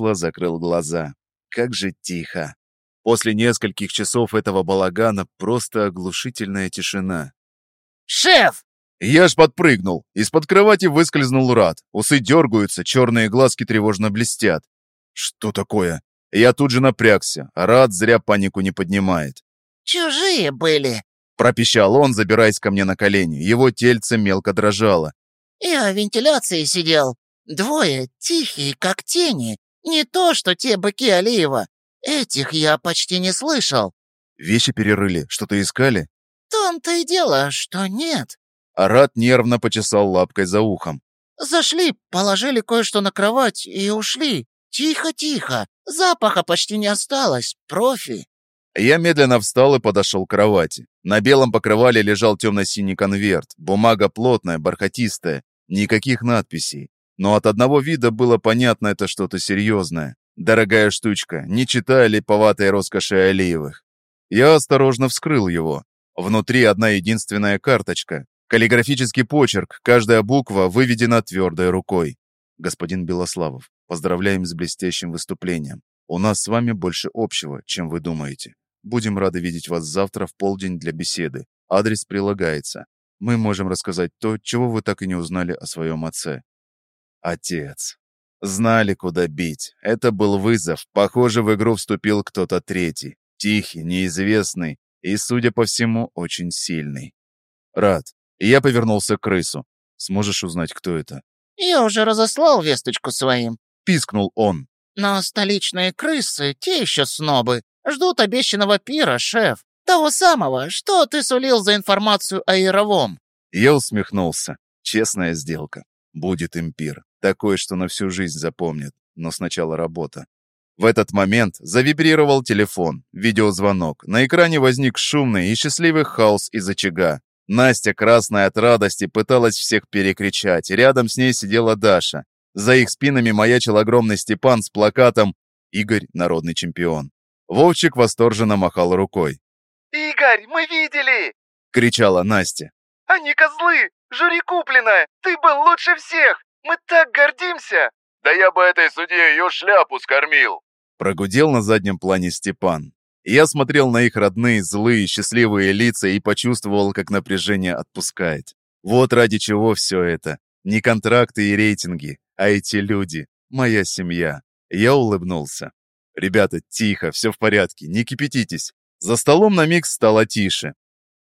кресла, закрыл глаза. Как же тихо. После нескольких часов этого балагана просто оглушительная тишина. «Шеф!» Я ж подпрыгнул. Из-под кровати выскользнул Рад. Усы дергаются, черные глазки тревожно блестят. Что такое? Я тут же напрягся. Рад зря панику не поднимает. «Чужие были!» Пропищал он, забираясь ко мне на колени. Его тельце мелко дрожало. «Я в вентиляции сидел. Двое, тихие, как тени. Не то, что те быки Алиева. Этих я почти не слышал». Вещи перерыли. Что-то искали? Том-то и дело, что нет. Арат нервно почесал лапкой за ухом. Зашли, положили кое-что на кровать и ушли. Тихо-тихо. Запаха почти не осталось. Профи. Я медленно встал и подошел к кровати. На белом покрывале лежал темно-синий конверт. Бумага плотная, бархатистая. Никаких надписей. Но от одного вида было понятно, это что-то серьезное. Дорогая штучка, не читая липоватой роскоши Алиевых. Я осторожно вскрыл его. Внутри одна единственная карточка. Каллиграфический почерк, каждая буква выведена твердой рукой. Господин Белославов, поздравляем с блестящим выступлением. У нас с вами больше общего, чем вы думаете. Будем рады видеть вас завтра в полдень для беседы. Адрес прилагается. Мы можем рассказать то, чего вы так и не узнали о своем отце. Отец. Знали, куда бить. Это был вызов. Похоже, в игру вступил кто-то третий. Тихий, неизвестный и, судя по всему, очень сильный. Рад, я повернулся к крысу. «Сможешь узнать, кто это?» «Я уже разослал весточку своим», — пискнул он. «Но столичные крысы, те еще снобы, ждут обещанного пира, шеф. Того самого, что ты сулил за информацию о Яровом». Я усмехнулся. Честная сделка. Будет им пир. Такой, что на всю жизнь запомнит. Но сначала работа. В этот момент завибрировал телефон, видеозвонок. На экране возник шумный и счастливый хаос из очага. Настя, красная от радости, пыталась всех перекричать. Рядом с ней сидела Даша. За их спинами маячил огромный Степан с плакатом «Игорь – народный чемпион». Вовчик восторженно махал рукой. «Игорь, мы видели!» – кричала Настя. «Они козлы! Жюри купленное! Ты был лучше всех! Мы так гордимся!» «Да я бы этой судье ее шляпу скормил!» Прогудел на заднем плане Степан. Я смотрел на их родные, злые, счастливые лица и почувствовал, как напряжение отпускает. Вот ради чего все это. Не контракты и рейтинги, а эти люди. Моя семья. Я улыбнулся. «Ребята, тихо, все в порядке, не кипятитесь». За столом на миг стало тише.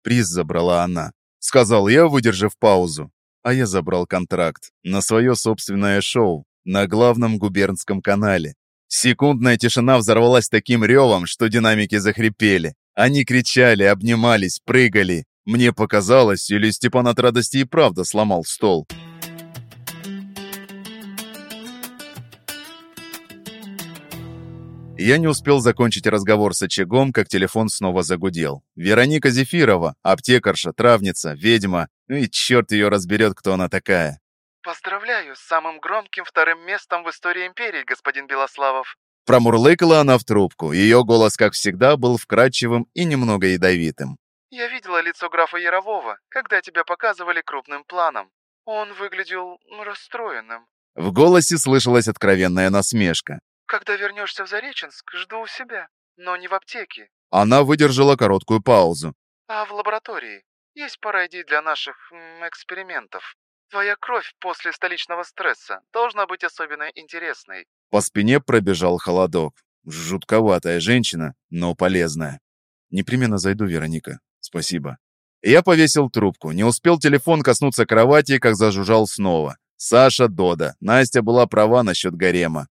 Приз забрала она. Сказал я, выдержав паузу. А я забрал контракт на свое собственное шоу на главном губернском канале. Секундная тишина взорвалась таким ревом, что динамики захрипели. Они кричали, обнимались, прыгали. Мне показалось, или Степан от радости и правда сломал стол. Я не успел закончить разговор с очагом, как телефон снова загудел. Вероника Зефирова, аптекарша, травница, ведьма. Ну и черт ее разберет, кто она такая. «Поздравляю с самым громким вторым местом в истории империи, господин Белославов!» Промурлыкала она в трубку. Ее голос, как всегда, был вкрадчивым и немного ядовитым. «Я видела лицо графа Ярового, когда тебя показывали крупным планом. Он выглядел расстроенным». В голосе слышалась откровенная насмешка. «Когда вернешься в Зареченск, жду у себя, но не в аптеке». Она выдержала короткую паузу. «А в лаборатории. Есть пара идей для наших экспериментов. Твоя кровь после столичного стресса должна быть особенно интересной. По спине пробежал холодок. Жутковатая женщина, но полезная. Непременно зайду, Вероника. Спасибо. Я повесил трубку. Не успел телефон коснуться кровати, как зажужжал снова. Саша Дода. Настя была права насчет гарема.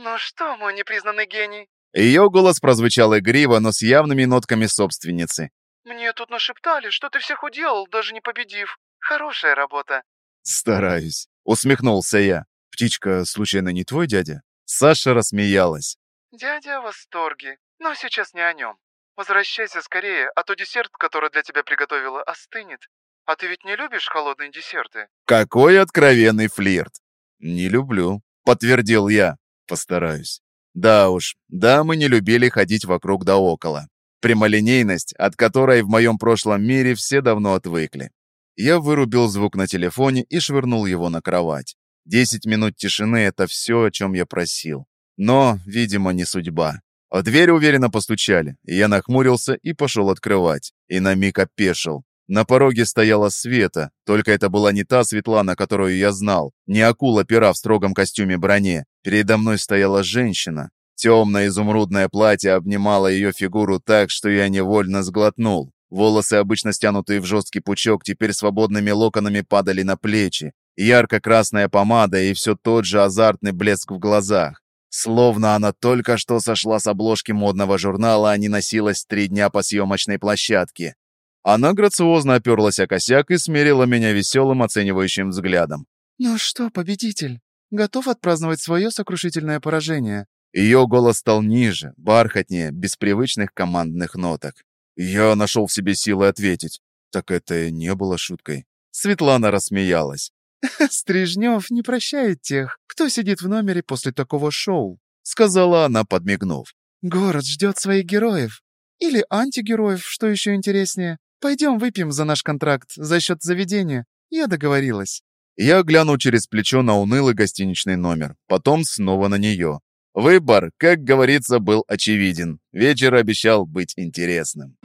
«Ну что, мой непризнанный гений?» Ее голос прозвучал игриво, но с явными нотками собственницы. «Мне тут нашептали, что ты всех уделал, даже не победив. Хорошая работа. «Стараюсь», — усмехнулся я. «Птичка, случайно, не твой дядя?» Саша рассмеялась. «Дядя в восторге, но сейчас не о нем. Возвращайся скорее, а то десерт, который для тебя приготовила, остынет. А ты ведь не любишь холодные десерты?» «Какой откровенный флирт!» «Не люблю», — подтвердил я. «Постараюсь». Да уж, да, мы не любили ходить вокруг да около. Прямолинейность, от которой в моем прошлом мире все давно отвыкли. Я вырубил звук на телефоне и швырнул его на кровать. Десять минут тишины — это все, о чем я просил. Но, видимо, не судьба. В дверь уверенно постучали, я нахмурился и пошел открывать. И на миг опешил. На пороге стояла Света, только это была не та Светлана, которую я знал, не акула-пера в строгом костюме броне. Передо мной стояла женщина. Темное изумрудное платье обнимало ее фигуру так, что я невольно сглотнул. Волосы, обычно стянутые в жесткий пучок, теперь свободными локонами падали на плечи. Ярко-красная помада и все тот же азартный блеск в глазах. Словно она только что сошла с обложки модного журнала, а не носилась три дня по съемочной площадке. Она грациозно оперлась о косяк и смерила меня веселым оценивающим взглядом. «Ну что, победитель, готов отпраздновать свое сокрушительное поражение?» Ее голос стал ниже, бархатнее, без привычных командных ноток. Я нашел в себе силы ответить. Так это не было шуткой. Светлана рассмеялась. «Стрижнев не прощает тех, кто сидит в номере после такого шоу», сказала она, подмигнув. «Город ждет своих героев. Или антигероев, что еще интереснее. Пойдем выпьем за наш контракт, за счет заведения. Я договорилась». Я глянул через плечо на унылый гостиничный номер, потом снова на нее. Выбор, как говорится, был очевиден. Вечер обещал быть интересным.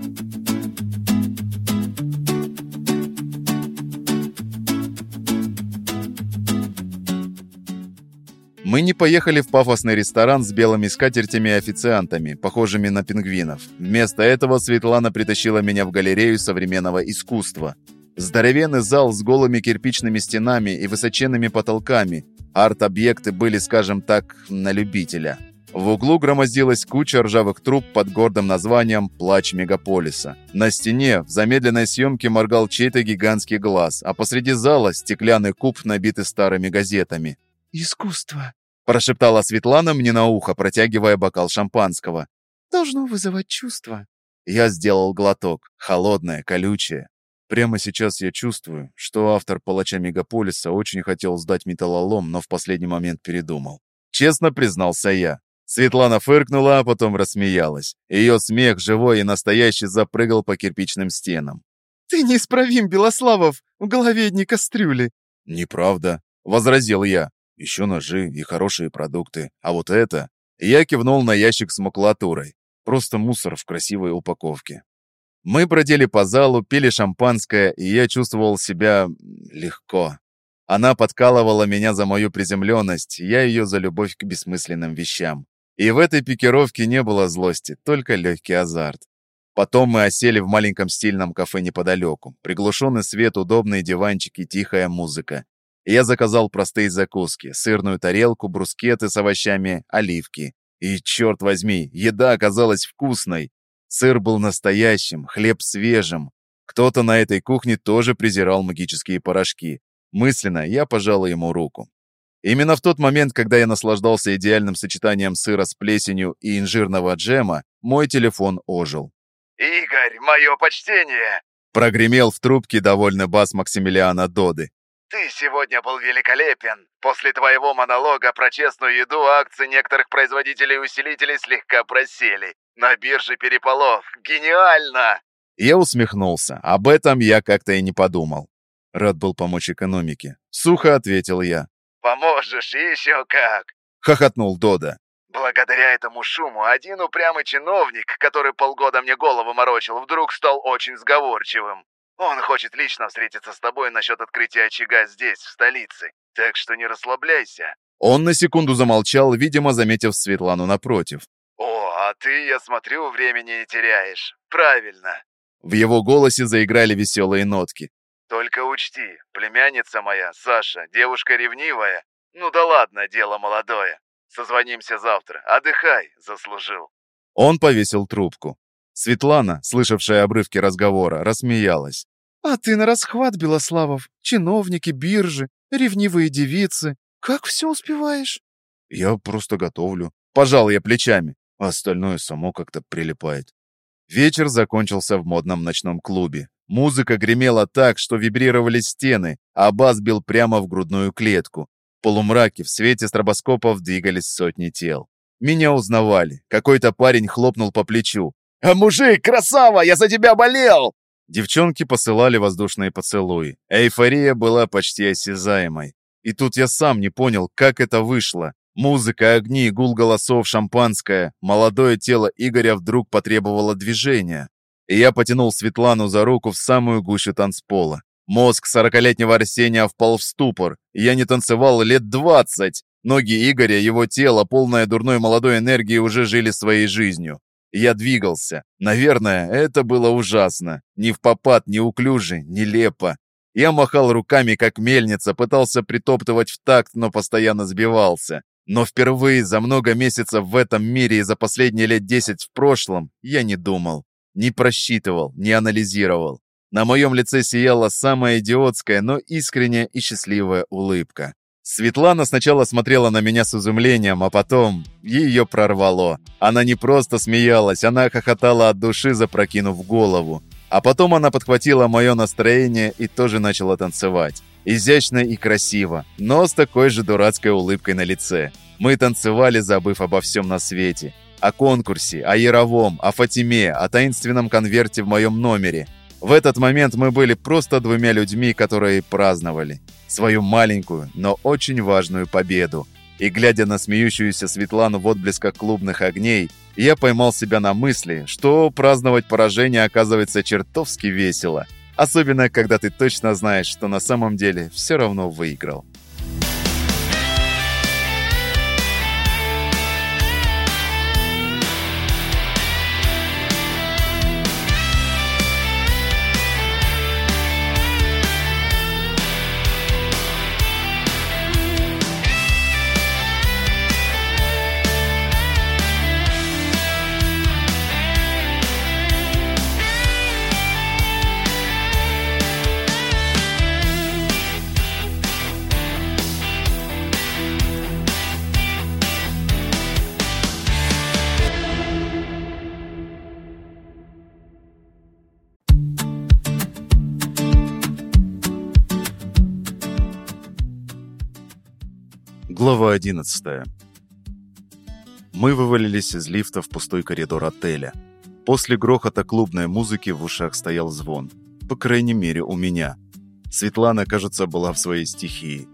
Мы не поехали в пафосный ресторан с белыми скатертями и официантами, похожими на пингвинов. Вместо этого Светлана притащила меня в галерею современного искусства. Здоровенный зал с голыми кирпичными стенами и высоченными потолками, Арт-объекты были, скажем так, на любителя. В углу громоздилась куча ржавых труб под гордым названием «Плач мегаполиса». На стене в замедленной съемке моргал чей-то гигантский глаз, а посреди зала стеклянный куб, набитый старыми газетами. «Искусство», – прошептала Светлана мне на ухо, протягивая бокал шампанского. «Должно вызывать чувства». Я сделал глоток, холодное, колючее. Прямо сейчас я чувствую, что автор «Палача Мегаполиса» очень хотел сдать металлолом, но в последний момент передумал. Честно признался я. Светлана фыркнула, а потом рассмеялась. Ее смех, живой и настоящий, запрыгал по кирпичным стенам. «Ты неисправим, Белославов! В голове одни кастрюли!» «Неправда», — возразил я. «Еще ножи и хорошие продукты. А вот это...» Я кивнул на ящик с макулатурой. Просто мусор в красивой упаковке. Мы бродили по залу, пили шампанское, и я чувствовал себя легко. Она подкалывала меня за мою приземленность, я ее за любовь к бессмысленным вещам. И в этой пикировке не было злости, только легкий азарт. Потом мы осели в маленьком стильном кафе неподалеку. Приглушенный свет, удобные диванчики, тихая музыка. Я заказал простые закуски, сырную тарелку, брускеты с овощами, оливки. И, черт возьми, еда оказалась вкусной. Сыр был настоящим, хлеб свежим. Кто-то на этой кухне тоже презирал магические порошки. Мысленно я пожал ему руку. Именно в тот момент, когда я наслаждался идеальным сочетанием сыра с плесенью и инжирного джема, мой телефон ожил. «Игорь, мое почтение!» Прогремел в трубке довольно бас Максимилиана Доды. «Ты сегодня был великолепен. После твоего монолога про честную еду акции некоторых производителей усилителей слегка просели. На бирже переполох. Гениально!» Я усмехнулся. Об этом я как-то и не подумал. Рад был помочь экономике. Сухо ответил я. «Поможешь, еще как!» Хохотнул Дода. Благодаря этому шуму один упрямый чиновник, который полгода мне голову морочил, вдруг стал очень сговорчивым. Он хочет лично встретиться с тобой насчет открытия очага здесь, в столице. Так что не расслабляйся. Он на секунду замолчал, видимо, заметив Светлану напротив. «О, а ты, я смотрю, времени не теряешь. Правильно». В его голосе заиграли веселые нотки. «Только учти, племянница моя, Саша, девушка ревнивая. Ну да ладно, дело молодое. Созвонимся завтра. Отдыхай, заслужил». Он повесил трубку. Светлана, слышавшая обрывки разговора, рассмеялась. «А ты на расхват, Белославов. Чиновники, биржи, ревнивые девицы. Как все успеваешь?» «Я просто готовлю. Пожал я плечами а остальное само как-то прилипает. Вечер закончился в модном ночном клубе. Музыка гремела так, что вибрировали стены, а бас бил прямо в грудную клетку. В полумраке в свете стробоскопов двигались сотни тел. Меня узнавали. Какой-то парень хлопнул по плечу. «А мужик, красава, я за тебя болел!» Девчонки посылали воздушные поцелуи. Эйфория была почти осязаемой. И тут я сам не понял, как это вышло. Музыка, огни, гул голосов, шампанское. Молодое тело Игоря вдруг потребовало движения. И я потянул Светлану за руку в самую гущу танцпола. Мозг сорокалетнего Арсения впал в ступор. Я не танцевал лет двадцать. Ноги Игоря, его тело, полное дурной молодой энергии, уже жили своей жизнью. Я двигался. Наверное, это было ужасно. Ни в попад, ни уклюже, нелепо. Я махал руками, как мельница, пытался притоптывать в такт, но постоянно сбивался. Но впервые за много месяцев в этом мире и за последние лет десять в прошлом я не думал, не просчитывал, не анализировал. На моем лице сияла самая идиотская, но искренняя и счастливая улыбка. Светлана сначала смотрела на меня с изумлением, а потом ее прорвало. Она не просто смеялась, она хохотала от души, запрокинув голову. А потом она подхватила мое настроение и тоже начала танцевать. Изящно и красиво, но с такой же дурацкой улыбкой на лице. Мы танцевали, забыв обо всем на свете. О конкурсе, о Яровом, о Фатиме, о таинственном конверте в моем номере. В этот момент мы были просто двумя людьми, которые праздновали свою маленькую, но очень важную победу. И глядя на смеющуюся Светлану в отблесках клубных огней, я поймал себя на мысли, что праздновать поражение оказывается чертовски весело. Особенно, когда ты точно знаешь, что на самом деле все равно выиграл. Глава 11 Мы вывалились из лифта в пустой коридор отеля. После грохота клубной музыки в ушах стоял звон. По крайней мере, у меня. Светлана, кажется, была в своей стихии.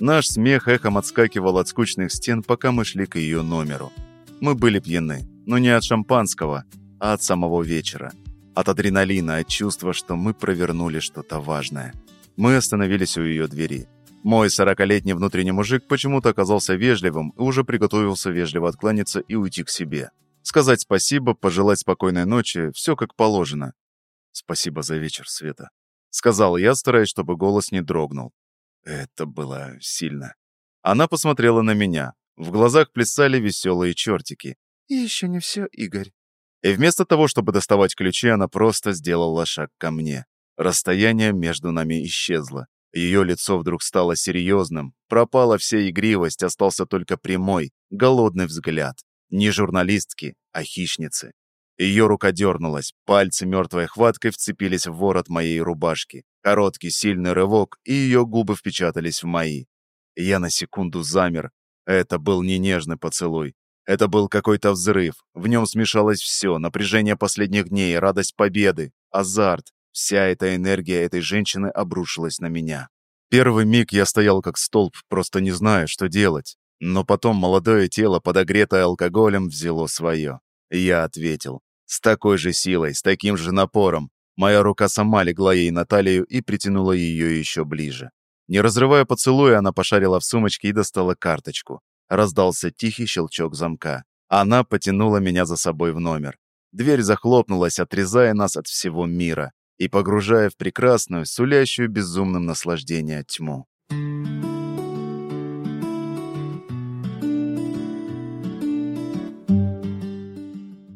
Наш смех эхом отскакивал от скучных стен, пока мы шли к ее номеру. Мы были пьяны, но не от шампанского, а от самого вечера. От адреналина, от чувства, что мы провернули что-то важное. Мы остановились у ее двери. Мой сорокалетний внутренний мужик почему-то оказался вежливым и уже приготовился вежливо откланяться и уйти к себе. Сказать спасибо, пожелать спокойной ночи, все как положено. «Спасибо за вечер, Света», — сказал я, стараясь, чтобы голос не дрогнул. Это было сильно. Она посмотрела на меня. В глазах плясали веселые чертики. «И еще не все, Игорь». И вместо того, чтобы доставать ключи, она просто сделала шаг ко мне. Расстояние между нами исчезло. Ее лицо вдруг стало серьезным, пропала вся игривость, остался только прямой, голодный взгляд. Не журналистки, а хищницы. Ее рука дернулась, пальцы мертвой хваткой вцепились в ворот моей рубашки. Короткий сильный рывок, и ее губы впечатались в мои. Я на секунду замер. Это был не нежный поцелуй. Это был какой-то взрыв. В нем смешалось все, напряжение последних дней, радость победы, азарт, Вся эта энергия этой женщины обрушилась на меня. Первый миг я стоял как столб, просто не зная, что делать. Но потом молодое тело, подогретое алкоголем, взяло свое. Я ответил. С такой же силой, с таким же напором. Моя рука сама легла ей на талию и притянула ее еще ближе. Не разрывая поцелуя, она пошарила в сумочке и достала карточку. Раздался тихий щелчок замка. Она потянула меня за собой в номер. Дверь захлопнулась, отрезая нас от всего мира и погружая в прекрасную, сулящую безумным наслаждение тьму.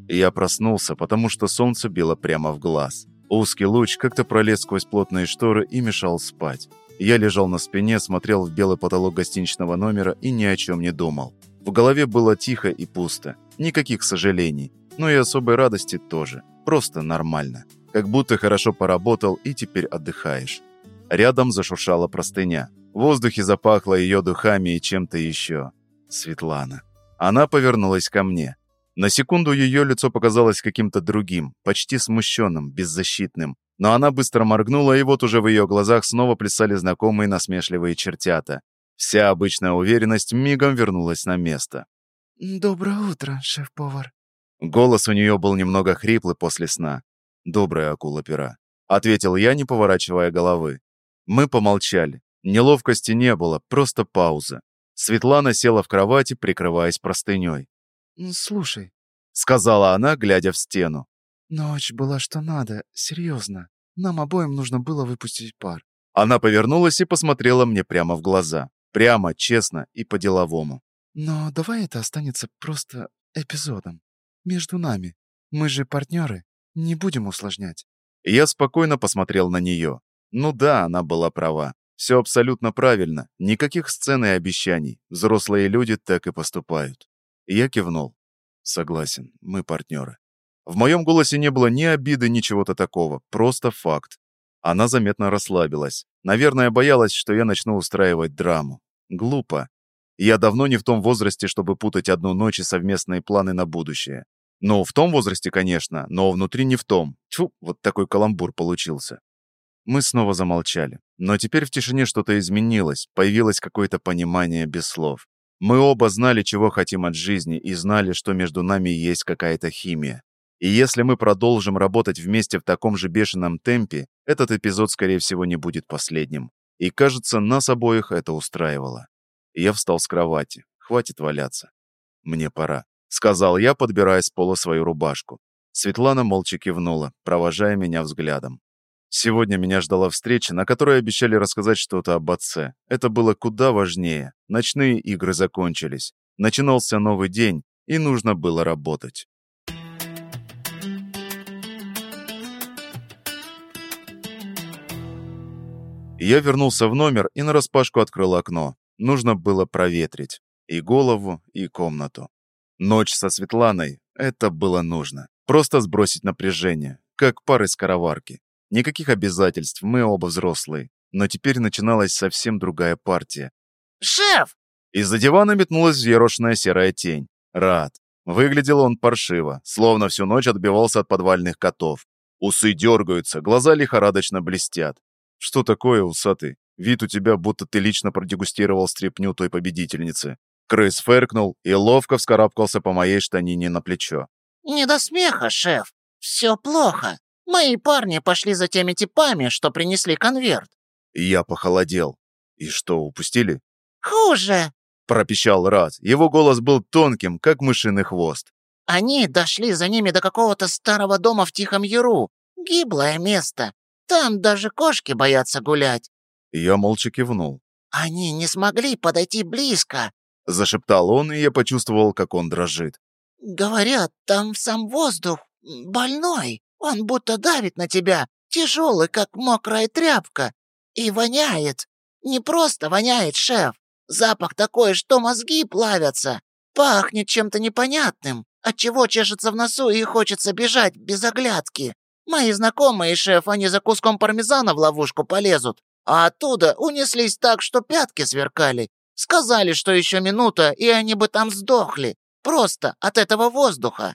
Я проснулся, потому что солнце било прямо в глаз. Узкий луч как-то пролез сквозь плотные шторы и мешал спать. Я лежал на спине, смотрел в белый потолок гостиничного номера и ни о чем не думал. В голове было тихо и пусто. Никаких сожалений. Но и особой радости тоже. Просто нормально как будто хорошо поработал и теперь отдыхаешь. Рядом зашуршала простыня. В воздухе запахло ее духами и чем-то еще. Светлана. Она повернулась ко мне. На секунду ее лицо показалось каким-то другим, почти смущенным, беззащитным. Но она быстро моргнула, и вот уже в ее глазах снова плясали знакомые насмешливые чертята. Вся обычная уверенность мигом вернулась на место. «Доброе утро, шеф-повар». Голос у нее был немного хриплый после сна. «Добрая акула-пера», — ответил я, не поворачивая головы. Мы помолчали. Неловкости не было, просто пауза. Светлана села в кровати, прикрываясь простыней. «Слушай», — сказала она, глядя в стену. «Ночь была что надо, серьезно. Нам обоим нужно было выпустить пар». Она повернулась и посмотрела мне прямо в глаза. Прямо, честно и по-деловому. «Но давай это останется просто эпизодом. Между нами. Мы же партнеры. Не будем усложнять». Я спокойно посмотрел на нее. Ну да, она была права. Все абсолютно правильно. Никаких сцен и обещаний. Взрослые люди так и поступают. Я кивнул. Согласен, мы партнеры. В моем голосе не было ни обиды, ни чего-то такого. Просто факт. Она заметно расслабилась. Наверное, боялась, что я начну устраивать драму. Глупо. Я давно не в том возрасте, чтобы путать одну ночь и совместные планы на будущее. Ну, в том возрасте, конечно, но внутри не в том. Тьфу, вот такой каламбур получился. Мы снова замолчали. Но теперь в тишине что-то изменилось, появилось какое-то понимание без слов. Мы оба знали, чего хотим от жизни, и знали, что между нами есть какая-то химия. И если мы продолжим работать вместе в таком же бешеном темпе, этот эпизод, скорее всего, не будет последним. И, кажется, нас обоих это устраивало. Я встал с кровати. Хватит валяться. Мне пора. Сказал я, подбирая с пола свою рубашку. Светлана молча кивнула, провожая меня взглядом. Сегодня меня ждала встреча, на которой обещали рассказать что-то об отце. Это было куда важнее. Ночные игры закончились. Начинался новый день, и нужно было работать. Я вернулся в номер и нараспашку открыл окно. Нужно было проветрить. И голову, и комнату. Ночь со Светланой — это было нужно. Просто сбросить напряжение, как пар из караварки. Никаких обязательств, мы оба взрослые. Но теперь начиналась совсем другая партия. «Шеф!» Из-за дивана метнулась взъерошенная серая тень. Рад. Выглядел он паршиво, словно всю ночь отбивался от подвальных котов. Усы дергаются, глаза лихорадочно блестят. Что такое, усатый? Вид у тебя, будто ты лично продегустировал стряпню той победительницы. Крыс фыркнул и ловко вскарабкался по моей штанине на плечо. «Не до смеха, шеф. Все плохо. Мои парни пошли за теми типами, что принесли конверт». Я похолодел. И что, упустили? «Хуже!» — пропищал Рад. Его голос был тонким, как мышиный хвост. «Они дошли за ними до какого-то старого дома в Тихом Яру. Гиблое место. Там даже кошки боятся гулять». Я молча кивнул. «Они не смогли подойти близко», — зашептал он, и я почувствовал, как он дрожит. «Говорят, там сам воздух больной. Он будто давит на тебя, тяжелый, как мокрая тряпка. И воняет. Не просто воняет, шеф. Запах такой, что мозги плавятся. Пахнет чем-то непонятным, отчего чешется в носу и хочется бежать без оглядки. Мои знакомые, шеф, они за куском пармезана в ловушку полезут, а оттуда унеслись так, что пятки сверкали. Сказали, что еще минута, и они бы там сдохли. Просто от этого воздуха.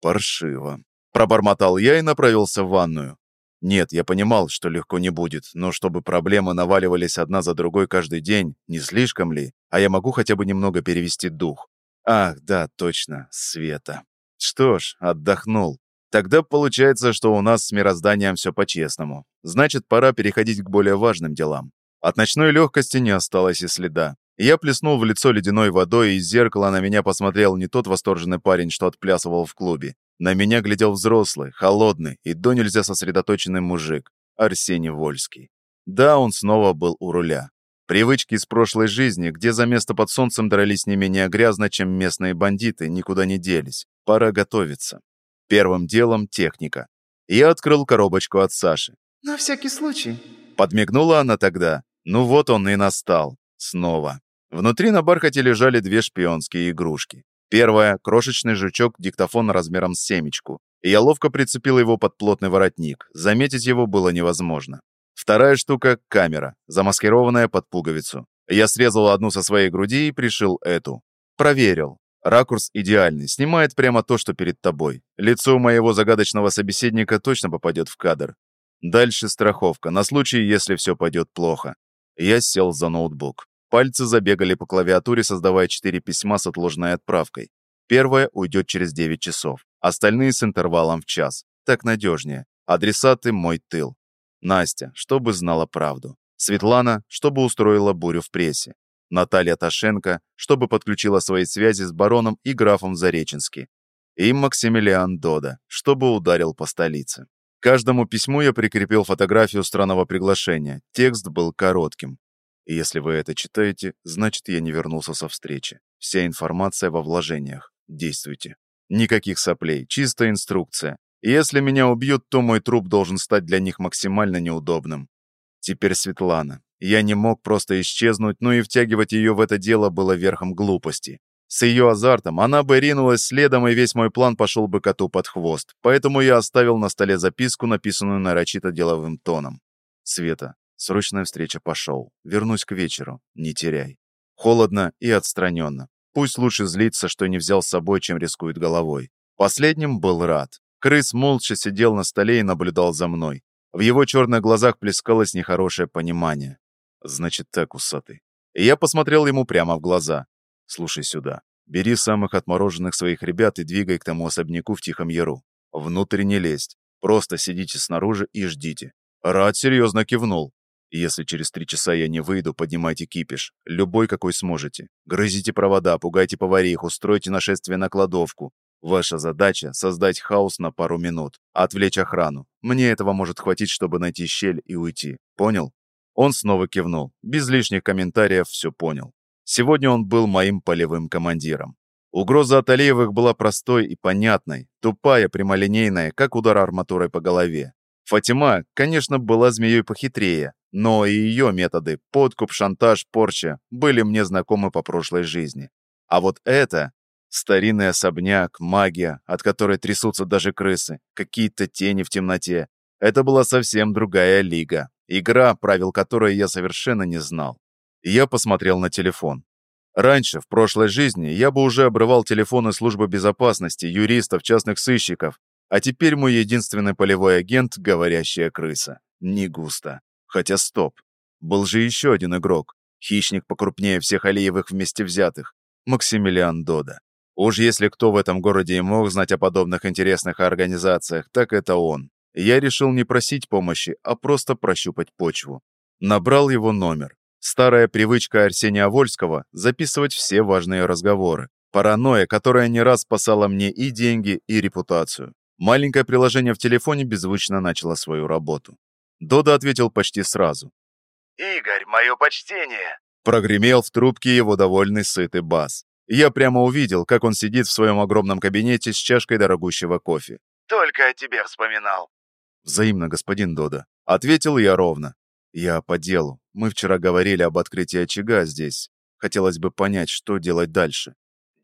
Паршиво. Пробормотал я и направился в ванную. Нет, я понимал, что легко не будет, но чтобы проблемы наваливались одна за другой каждый день, не слишком ли? А я могу хотя бы немного перевести дух. Ах, да, точно, Света. Что ж, отдохнул. Тогда получается, что у нас с мирозданием все по-честному. Значит, пора переходить к более важным делам. От ночной легкости не осталось и следа. Я плеснул в лицо ледяной водой, и из зеркала на меня посмотрел не тот восторженный парень, что отплясывал в клубе. На меня глядел взрослый, холодный и до нельзя сосредоточенный мужик, Арсений Вольский. Да, он снова был у руля. Привычки из прошлой жизни, где за место под солнцем дрались не менее грязно, чем местные бандиты, никуда не делись. Пора готовиться. Первым делом техника. Я открыл коробочку от Саши. «На всякий случай». Подмигнула она тогда. Ну вот он и настал. Снова. Внутри на бархате лежали две шпионские игрушки. Первая — крошечный жучок-диктофон размером с семечку. Я ловко прицепил его под плотный воротник. Заметить его было невозможно. Вторая штука — камера, замаскированная под пуговицу. Я срезал одну со своей груди и пришил эту. Проверил. Ракурс идеальный, снимает прямо то, что перед тобой. Лицо моего загадочного собеседника точно попадет в кадр. Дальше страховка, на случай, если все пойдет плохо. Я сел за ноутбук. Пальцы забегали по клавиатуре, создавая четыре письма с отложенной отправкой. Первое уйдет через 9 часов, остальные с интервалом в час. Так надежнее. Адресаты «Мой тыл». Настя, чтобы знала правду. Светлана, чтобы устроила бурю в прессе. Наталья Ташенко, чтобы подключила свои связи с бароном и графом Зареченски. И Максимилиан Дода, чтобы ударил по столице. Каждому письму я прикрепил фотографию странного приглашения. Текст был коротким. И если вы это читаете, значит, я не вернулся со встречи. Вся информация во вложениях. Действуйте. Никаких соплей, чистая инструкция. Если меня убьют, то мой труп должен стать для них максимально неудобным. Теперь Светлана. Я не мог просто исчезнуть, но и втягивать ее в это дело было верхом глупости. С ее азартом она бы ринулась следом, и весь мой план пошел бы коту под хвост. Поэтому я оставил на столе записку, написанную нарочито деловым тоном. «Света, срочная встреча пошел. Вернусь к вечеру. Не теряй». Холодно и отстраненно. Пусть лучше злится, что не взял с собой, чем рискует головой. Последним был рад. Крыс молча сидел на столе и наблюдал за мной. В его черных глазах плескалось нехорошее понимание. Значит так, усатый. И я посмотрел ему прямо в глаза. Слушай сюда. Бери самых отмороженных своих ребят и двигай к тому особняку в Тихом Яру. Внутрь не лезть. Просто сидите снаружи и ждите. Рад серьезно кивнул. Если через три часа я не выйду, поднимайте кипиш. Любой, какой сможете. Грызите провода, пугайте поварих, устройте нашествие на кладовку. Ваша задача — создать хаос на пару минут, отвлечь охрану. Мне этого может хватить, чтобы найти щель и уйти. Понял? Он снова кивнул. Без лишних комментариев все понял. Сегодня он был моим полевым командиром. Угроза от Алиевых была простой и понятной, тупая, прямолинейная, как удар арматурой по голове. Фатима, конечно, была змеей похитрее, но и ее методы – подкуп, шантаж, порча – были мне знакомы по прошлой жизни. А вот это Старинный особняк, магия, от которой трясутся даже крысы, какие-то тени в темноте. Это была совсем другая лига. Игра, правил которой я совершенно не знал. я посмотрел на телефон. Раньше, в прошлой жизни, я бы уже обрывал телефоны службы безопасности, юристов, частных сыщиков. А теперь мой единственный полевой агент — говорящая крыса. Не густо. Хотя стоп. Был же еще один игрок. Хищник покрупнее всех Алиевых вместе взятых. Максимилиан Дода. Уж если кто в этом городе и мог знать о подобных интересных организациях, так это он. Я решил не просить помощи, а просто прощупать почву. Набрал его номер. Старая привычка Арсения Вольского – записывать все важные разговоры. Паранойя, которая не раз спасала мне и деньги, и репутацию. Маленькое приложение в телефоне беззвучно начало свою работу. Дода ответил почти сразу. «Игорь, мое почтение!» Прогремел в трубке его довольный сытый бас. Я прямо увидел, как он сидит в своем огромном кабинете с чашкой дорогущего кофе. «Только о тебе вспоминал». «Взаимно, господин Дода». Ответил я ровно. «Я по делу. Мы вчера говорили об открытии очага здесь. Хотелось бы понять, что делать дальше».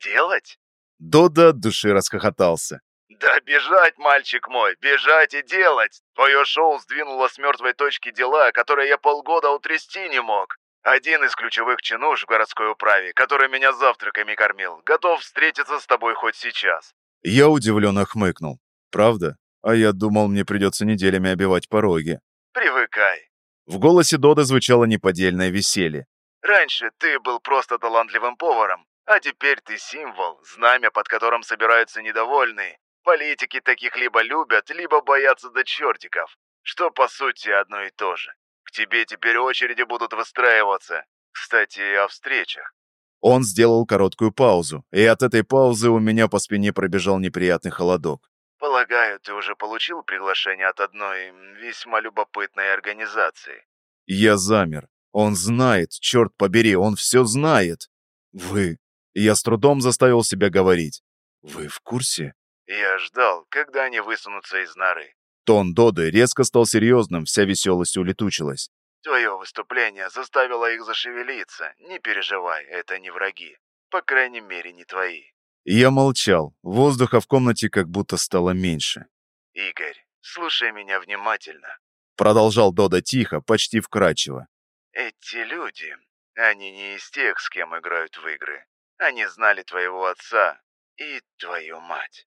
«Делать?» Дода от души расхохотался. «Да бежать, мальчик мой, бежать и делать! Твое шоу сдвинуло с мертвой точки дела, которые я полгода утрясти не мог. Один из ключевых чинуш в городской управе, который меня завтраками кормил, готов встретиться с тобой хоть сейчас». Я удивленно хмыкнул. «Правда? А я думал, мне придется неделями обивать пороги». «Привыкай». В голосе Дода звучало неподдельное веселье. «Раньше ты был просто талантливым поваром, а теперь ты символ, знамя, под которым собираются недовольные. Политики таких либо любят, либо боятся до чертиков, что по сути одно и то же тебе теперь очереди будут выстраиваться. Кстати, о встречах». Он сделал короткую паузу, и от этой паузы у меня по спине пробежал неприятный холодок. «Полагаю, ты уже получил приглашение от одной весьма любопытной организации?» Я замер. Он знает, черт побери, он все знает. Вы... Я с трудом заставил себя говорить. Вы в курсе? Я ждал, когда они высунутся из норы. Тон Доды резко стал серьезным, вся веселость улетучилась. «Твое выступление заставило их зашевелиться. Не переживай, это не враги. По крайней мере, не твои». Я молчал. Воздуха в комнате как будто стало меньше. «Игорь, слушай меня внимательно», — продолжал Дода тихо, почти вкрадчиво. «Эти люди, они не из тех, с кем играют в игры. Они знали твоего отца и твою мать.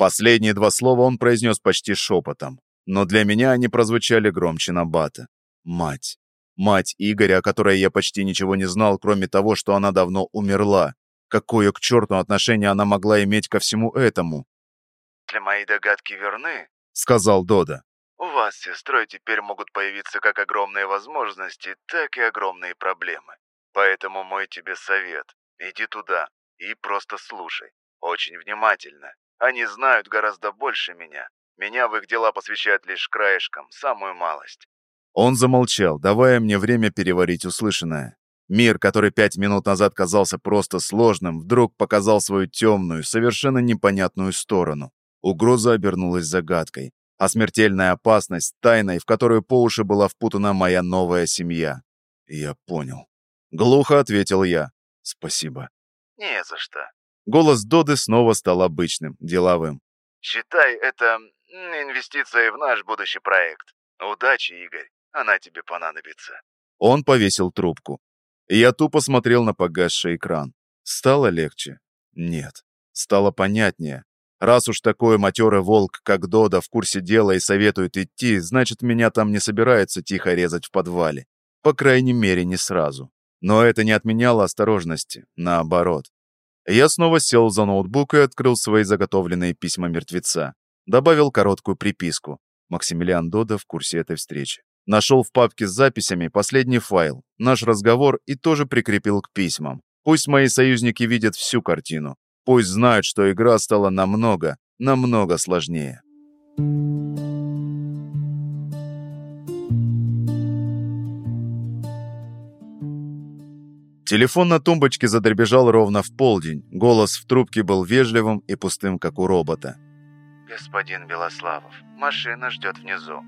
Последние два слова он произнес почти шепотом, но для меня они прозвучали громче Набата. Мать. Мать Игоря, о которой я почти ничего не знал, кроме того, что она давно умерла. Какое к черту отношение она могла иметь ко всему этому? «Для моей догадки верны», — сказал Дода. «У вас с сестрой теперь могут появиться как огромные возможности, так и огромные проблемы. Поэтому мой тебе совет. Иди туда и просто слушай. Очень внимательно. Они знают гораздо больше меня. Меня в их дела посвящают лишь краешком, самую малость. Он замолчал, давая мне время переварить услышанное. Мир, который пять минут назад казался просто сложным, вдруг показал свою темную, совершенно непонятную сторону. Угроза обернулась загадкой, а смертельная опасность — тайной, в которую по уши была впутана моя новая семья. Я понял. Глухо ответил я. Спасибо. Не за что. Голос Доды снова стал обычным, деловым. Считай это инвестицией в наш будущий проект. Удачи, Игорь. Она тебе понадобится. Он повесил трубку. Я тупо смотрел на погасший экран. Стало легче? Нет. Стало понятнее. Раз уж такой матерый волк, как Дода, в курсе дела и советует идти, значит, меня там не собираются тихо резать в подвале. По крайней мере, не сразу. Но это не отменяло осторожности, наоборот. Я снова сел за ноутбук и открыл свои заготовленные письма мертвеца. Добавил короткую приписку. Максимилиан Дода в курсе этой встречи. Нашел в папке с записями последний файл, наш разговор и тоже прикрепил к письмам. Пусть мои союзники видят всю картину. Пусть знают, что игра стала намного, намного сложнее. Телефон на тумбочке задребежал ровно в полдень. Голос в трубке был вежливым и пустым, как у робота. «Господин Белославов, машина ждет внизу».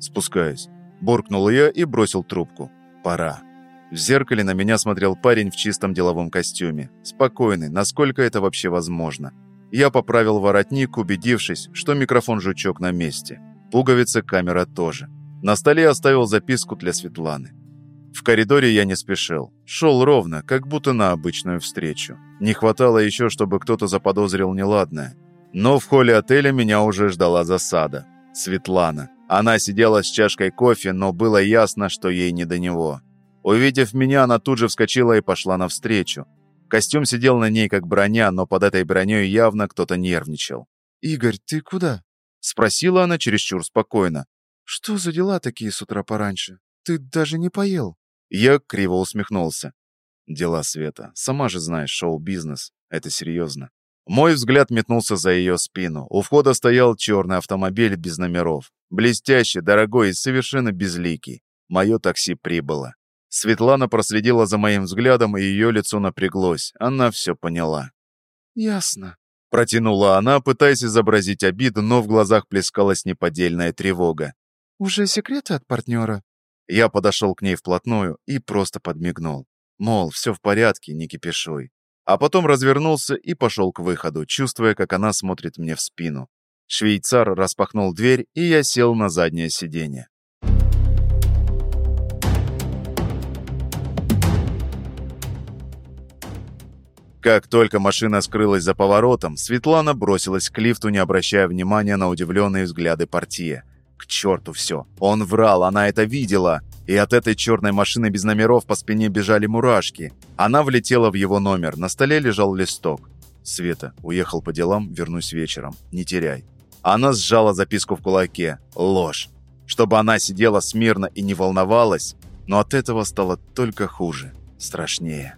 Спускаюсь. Буркнул я и бросил трубку. «Пора». В зеркале на меня смотрел парень в чистом деловом костюме. Спокойный, насколько это вообще возможно. Я поправил воротник, убедившись, что микрофон-жучок на месте. Пуговица, камера тоже. На столе оставил записку для Светланы. В коридоре я не спешил. Шел ровно, как будто на обычную встречу. Не хватало еще, чтобы кто-то заподозрил неладное. Но в холле отеля меня уже ждала засада. Светлана. Она сидела с чашкой кофе, но было ясно, что ей не до него. Увидев меня, она тут же вскочила и пошла навстречу. Костюм сидел на ней как броня, но под этой броней явно кто-то нервничал. «Игорь, ты куда?» — спросила она чересчур спокойно. «Что за дела такие с утра пораньше? Ты даже не поел?» Я криво усмехнулся. Дела Света. Сама же знаешь, шоу-бизнес. Это серьезно. Мой взгляд метнулся за ее спину. У входа стоял черный автомобиль без номеров. Блестящий, дорогой и совершенно безликий. Мое такси прибыло. Светлана проследила за моим взглядом, и ее лицо напряглось. Она все поняла. «Ясно», — протянула она, пытаясь изобразить обиду, но в глазах плескалась неподдельная тревога. «Уже секреты от партнера?» Я подошел к ней вплотную и просто подмигнул. Мол, все в порядке, не кипишуй. А потом развернулся и пошел к выходу, чувствуя, как она смотрит мне в спину. Швейцар распахнул дверь, и я сел на заднее сиденье. Как только машина скрылась за поворотом, Светлана бросилась к лифту, не обращая внимания на удивленные взгляды партии. К черту все. Он врал, она это видела. И от этой черной машины без номеров по спине бежали мурашки. Она влетела в его номер. На столе лежал листок. «Света, уехал по делам, вернусь вечером. Не теряй». Она сжала записку в кулаке. Ложь. Чтобы она сидела смирно и не волновалась, но от этого стало только хуже, страшнее.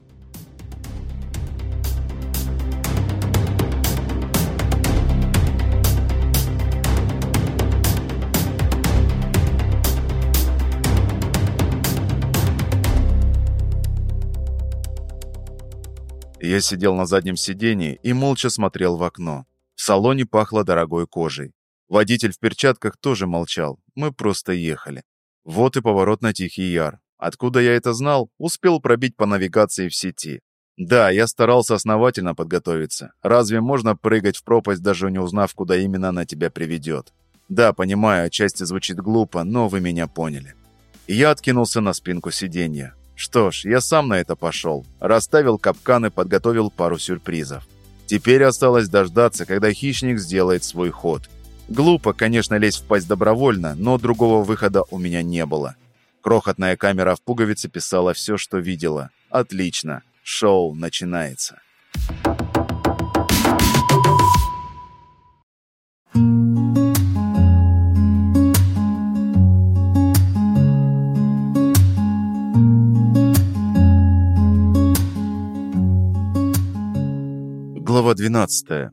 Я сидел на заднем сидении и молча смотрел в окно. В салоне пахло дорогой кожей. Водитель в перчатках тоже молчал, мы просто ехали. Вот и поворот на Тихий Яр. Откуда я это знал, успел пробить по навигации в сети. Да, я старался основательно подготовиться. Разве можно прыгать в пропасть, даже не узнав, куда именно она тебя приведет? Да, понимаю, отчасти звучит глупо, но вы меня поняли. Я откинулся на спинку сиденья. Что ж, я сам на это пошел. Расставил капканы, подготовил пару сюрпризов. Теперь осталось дождаться, когда хищник сделает свой ход. Глупо, конечно, лезть в пасть добровольно, но другого выхода у меня не было. Крохотная камера в пуговице писала все, что видела. Отлично. Шоу начинается. Глава 12.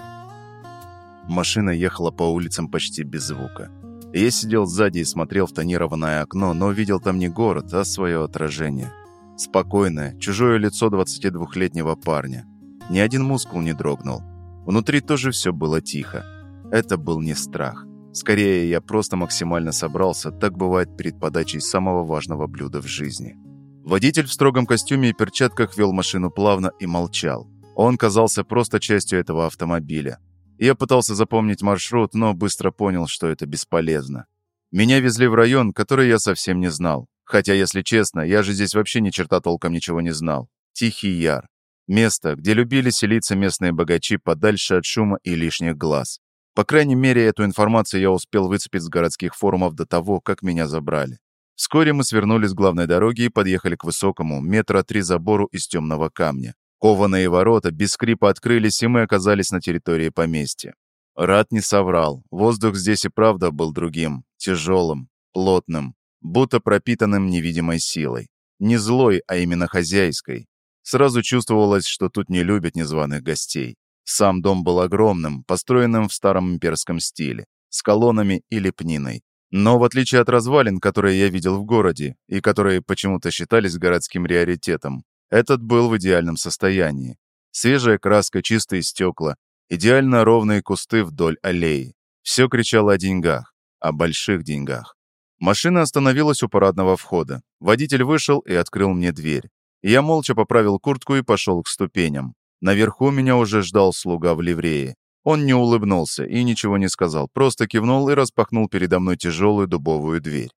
Машина ехала по улицам почти без звука. Я сидел сзади и смотрел в тонированное окно, но видел там не город, а свое отражение. Спокойное, чужое лицо 22-летнего парня. Ни один мускул не дрогнул. Внутри тоже все было тихо. Это был не страх. Скорее, я просто максимально собрался, так бывает перед подачей самого важного блюда в жизни. Водитель в строгом костюме и перчатках вел машину плавно и молчал. Он казался просто частью этого автомобиля. Я пытался запомнить маршрут, но быстро понял, что это бесполезно. Меня везли в район, который я совсем не знал. Хотя, если честно, я же здесь вообще ни черта толком ничего не знал. Тихий Яр. Место, где любили селиться местные богачи подальше от шума и лишних глаз. По крайней мере, эту информацию я успел выцепить с городских форумов до того, как меня забрали. Вскоре мы свернули с главной дороги и подъехали к высокому, метра три забору из темного камня. Кованые ворота без скрипа открылись, и мы оказались на территории поместья. Рад не соврал. Воздух здесь и правда был другим. Тяжелым, плотным, будто пропитанным невидимой силой. Не злой, а именно хозяйской. Сразу чувствовалось, что тут не любят незваных гостей. Сам дом был огромным, построенным в старом имперском стиле, с колоннами и лепниной. Но в отличие от развалин, которые я видел в городе, и которые почему-то считались городским приоритетом, этот был в идеальном состоянии. Свежая краска, чистые стекла, идеально ровные кусты вдоль аллеи. Все кричало о деньгах, о больших деньгах. Машина остановилась у парадного входа. Водитель вышел и открыл мне дверь. Я молча поправил куртку и пошел к ступеням. Наверху меня уже ждал слуга в ливрее. Он не улыбнулся и ничего не сказал, просто кивнул и распахнул передо мной тяжелую дубовую дверь.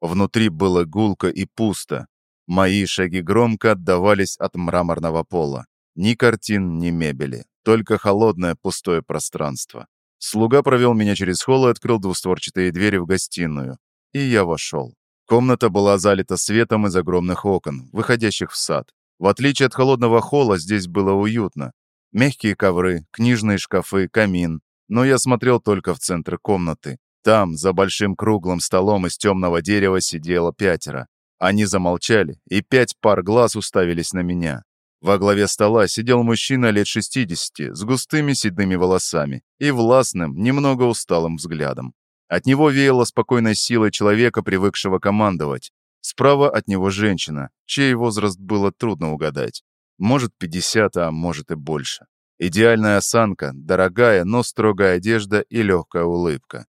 Внутри было гулко и пусто. Мои шаги громко отдавались от мраморного пола. Ни картин, ни мебели. Только холодное пустое пространство. Слуга провел меня через холл и открыл двустворчатые двери в гостиную. И я вошел. Комната была залита светом из огромных окон, выходящих в сад. В отличие от холодного холла, здесь было уютно. Мягкие ковры, книжные шкафы, камин. Но я смотрел только в центр комнаты. Там, за большим круглым столом из темного дерева, сидело пятеро. Они замолчали, и пять пар глаз уставились на меня. Во главе стола сидел мужчина лет 60 с густыми седыми волосами и властным, немного усталым взглядом. От него веяло спокойной силой человека, привыкшего командовать. Справа от него женщина, чей возраст было трудно угадать. Может, 50, а может и больше. Идеальная осанка, дорогая, но строгая одежда и легкая улыбка.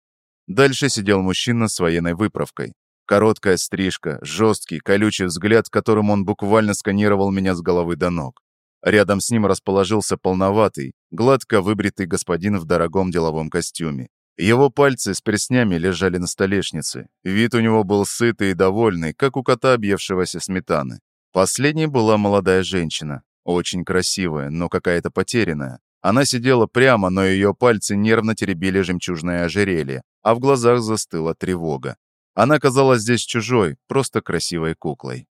Дальше сидел мужчина с военной выправкой. Короткая стрижка, жесткий, колючий взгляд, которым он буквально сканировал меня с головы до ног. Рядом с ним расположился полноватый, гладко выбритый господин в дорогом деловом костюме. Его пальцы с перстнями лежали на столешнице. Вид у него был сытый и довольный, как у кота, объевшегося сметаны. Последней была молодая женщина, очень красивая, но какая-то потерянная. Она сидела прямо, но ее пальцы нервно теребили жемчужное ожерелье, а в глазах застыла тревога. Она казалась здесь чужой, просто красивой куклой.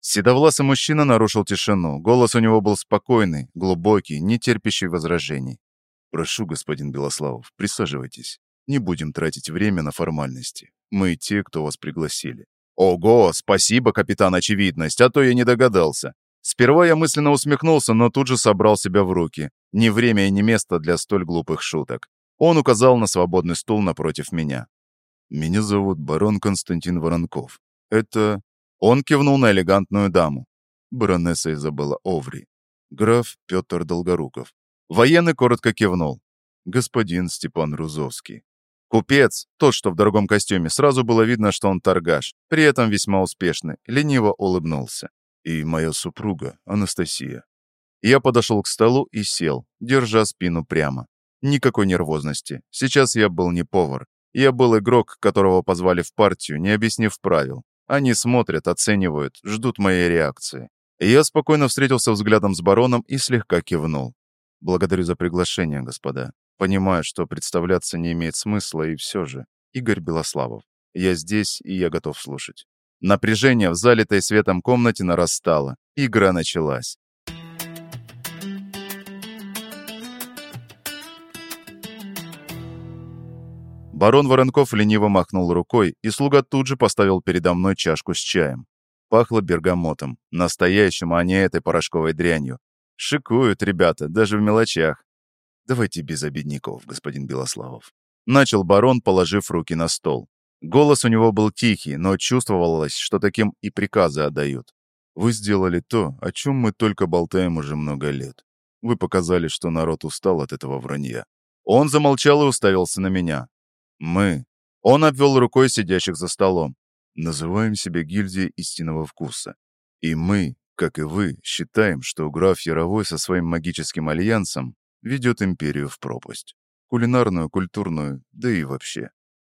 Седовласый мужчина нарушил тишину. Голос у него был спокойный, глубокий, не терпящий возражений. «Прошу, господин Белославов, присаживайтесь. Не будем тратить время на формальности. Мы те, кто вас пригласили». «Ого, спасибо, капитан Очевидность, а то я не догадался». Сперва я мысленно усмехнулся, но тут же собрал себя в руки. Не время и не место для столь глупых шуток. Он указал на свободный стул напротив меня. Меня зовут барон Константин Воронков. Это...» Он кивнул на элегантную даму. Баронесса Изабелла Оври. Граф Петр Долгоруков. Военный коротко кивнул. Господин Степан Рузовский. Купец, тот, что в дорогом костюме, сразу было видно, что он торгаш, при этом весьма успешный, лениво улыбнулся. И моя супруга, Анастасия. Я подошел к столу и сел, держа спину прямо. Никакой нервозности. Сейчас я был не повар. Я был игрок, которого позвали в партию, не объяснив правил. Они смотрят, оценивают, ждут моей реакции. я спокойно встретился взглядом с бароном и слегка кивнул. «Благодарю за приглашение, господа. Понимаю, что представляться не имеет смысла, и все же. Игорь Белославов. Я здесь, и я готов слушать». Напряжение в залитой светом комнате нарастало. Игра началась. Барон Воронков лениво махнул рукой, и слуга тут же поставил передо мной чашку с чаем. Пахло бергамотом, настоящим, а не этой порошковой дрянью. Шикуют ребята, даже в мелочах. Давайте без обедняков, господин Белославов. Начал барон, положив руки на стол. Голос у него был тихий, но чувствовалось, что таким и приказы отдают. Вы сделали то, о чем мы только болтаем уже много лет. Вы показали, что народ устал от этого вранья. Он замолчал и уставился на меня. Мы. Он обвел рукой сидящих за столом. Называем себя гильдией истинного вкуса. И мы, как и вы, считаем, что граф Яровой со своим магическим альянсом ведет империю в пропасть. Кулинарную, культурную, да и вообще.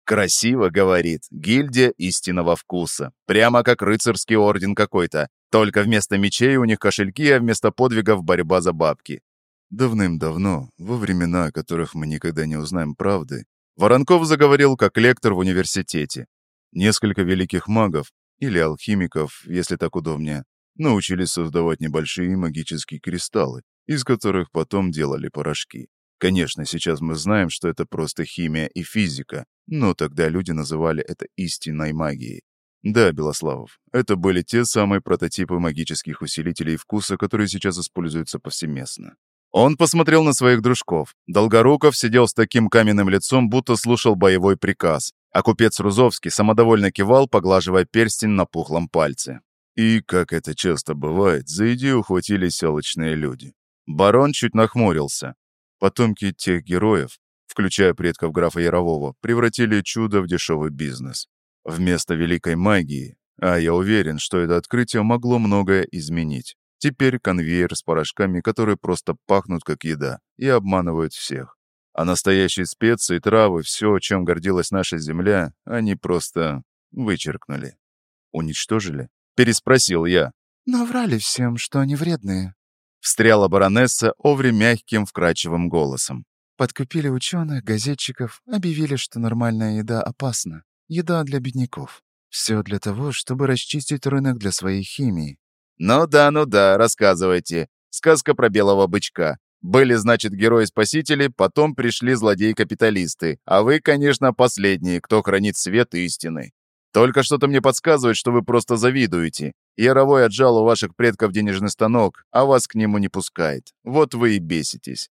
Красиво говорит. Гильдия истинного вкуса. Прямо как рыцарский орден какой-то. Только вместо мечей у них кошельки, а вместо подвигов борьба за бабки. Давным-давно, во времена, о которых мы никогда не узнаем правды, Воронков заговорил как лектор в университете. Несколько великих магов, или алхимиков, если так удобнее, научились создавать небольшие магические кристаллы, из которых потом делали порошки. Конечно, сейчас мы знаем, что это просто химия и физика, но тогда люди называли это истинной магией. Да, Белославов, это были те самые прототипы магических усилителей вкуса, которые сейчас используются повсеместно. Он посмотрел на своих дружков. Долгоруков сидел с таким каменным лицом, будто слушал боевой приказ, а купец Рузовский самодовольно кивал, поглаживая перстень на пухлом пальце. И, как это часто бывает, за идею ухватились алчные люди. Барон чуть нахмурился. Потомки тех героев, включая предков графа Ярового, превратили чудо в дешевый бизнес. Вместо великой магии, а я уверен, что это открытие могло многое изменить. Теперь конвейер с порошками, которые просто пахнут как еда и обманывают всех. А настоящие специи, травы, все, чем гордилась наша земля, они просто вычеркнули. Уничтожили? Переспросил я. Но врали всем, что они вредные. Встряла баронесса Оври мягким, вкрадчивым голосом. Подкупили ученых, газетчиков, объявили, что нормальная еда опасна. Еда для бедняков. Все для того, чтобы расчистить рынок для своей химии. «Ну да, ну да, рассказывайте. Сказка про белого бычка. Были, значит, герои-спасители, потом пришли злодеи-капиталисты, а вы, конечно, последние, кто хранит свет истины. Только что-то мне подсказывает, что вы просто завидуете. Яровой отжал у ваших предков денежный станок, а вас к нему не пускает. Вот вы и беситесь».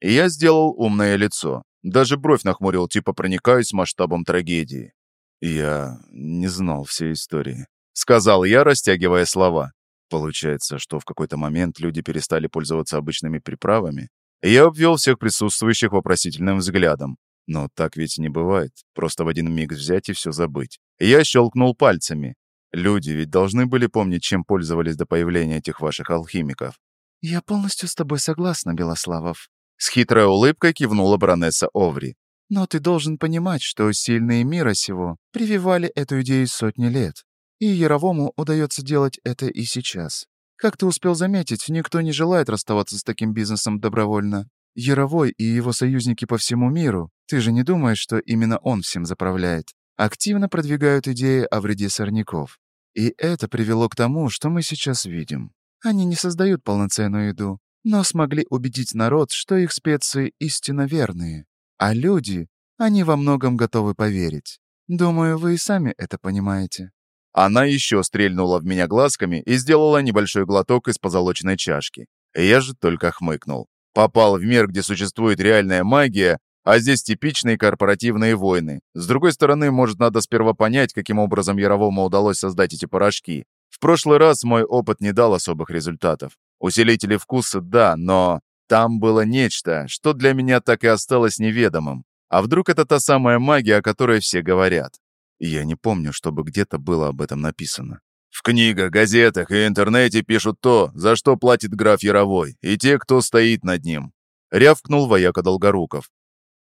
Я сделал умное лицо. Даже бровь нахмурил, типа проникаюсь масштабом трагедии. «Я не знал всей истории», — сказал я, растягивая слова. Получается, что в какой-то момент люди перестали пользоваться обычными приправами. я обвел всех присутствующих вопросительным взглядом. Но так ведь не бывает. Просто в один миг взять и все забыть. я щелкнул пальцами. Люди ведь должны были помнить, чем пользовались до появления этих ваших алхимиков. «Я полностью с тобой согласна, Белославов», — с хитрой улыбкой кивнула баронесса Оври. «Но ты должен понимать, что сильные мира сего прививали эту идею сотни лет. И Яровому удается делать это и сейчас. Как ты успел заметить, никто не желает расставаться с таким бизнесом добровольно. Яровой и его союзники по всему миру, ты же не думаешь, что именно он всем заправляет, активно продвигают идеи о вреде сорняков. И это привело к тому, что мы сейчас видим. Они не создают полноценную еду, но смогли убедить народ, что их специи истинно верные. А люди, они во многом готовы поверить. Думаю, вы и сами это понимаете. Она еще стрельнула в меня глазками и сделала небольшой глоток из позолоченной чашки. Я же только хмыкнул. Попал в мир, где существует реальная магия, а здесь типичные корпоративные войны. С другой стороны, может, надо сперва понять, каким образом Яровому удалось создать эти порошки. В прошлый раз мой опыт не дал особых результатов. Усилители вкуса – да, но там было нечто, что для меня так и осталось неведомым. А вдруг это та самая магия, о которой все говорят? Я не помню, чтобы где-то было об этом написано. В книгах, газетах и интернете пишут то, за что платит граф Яровой, и те, кто стоит над ним. Рявкнул вояка Долгоруков.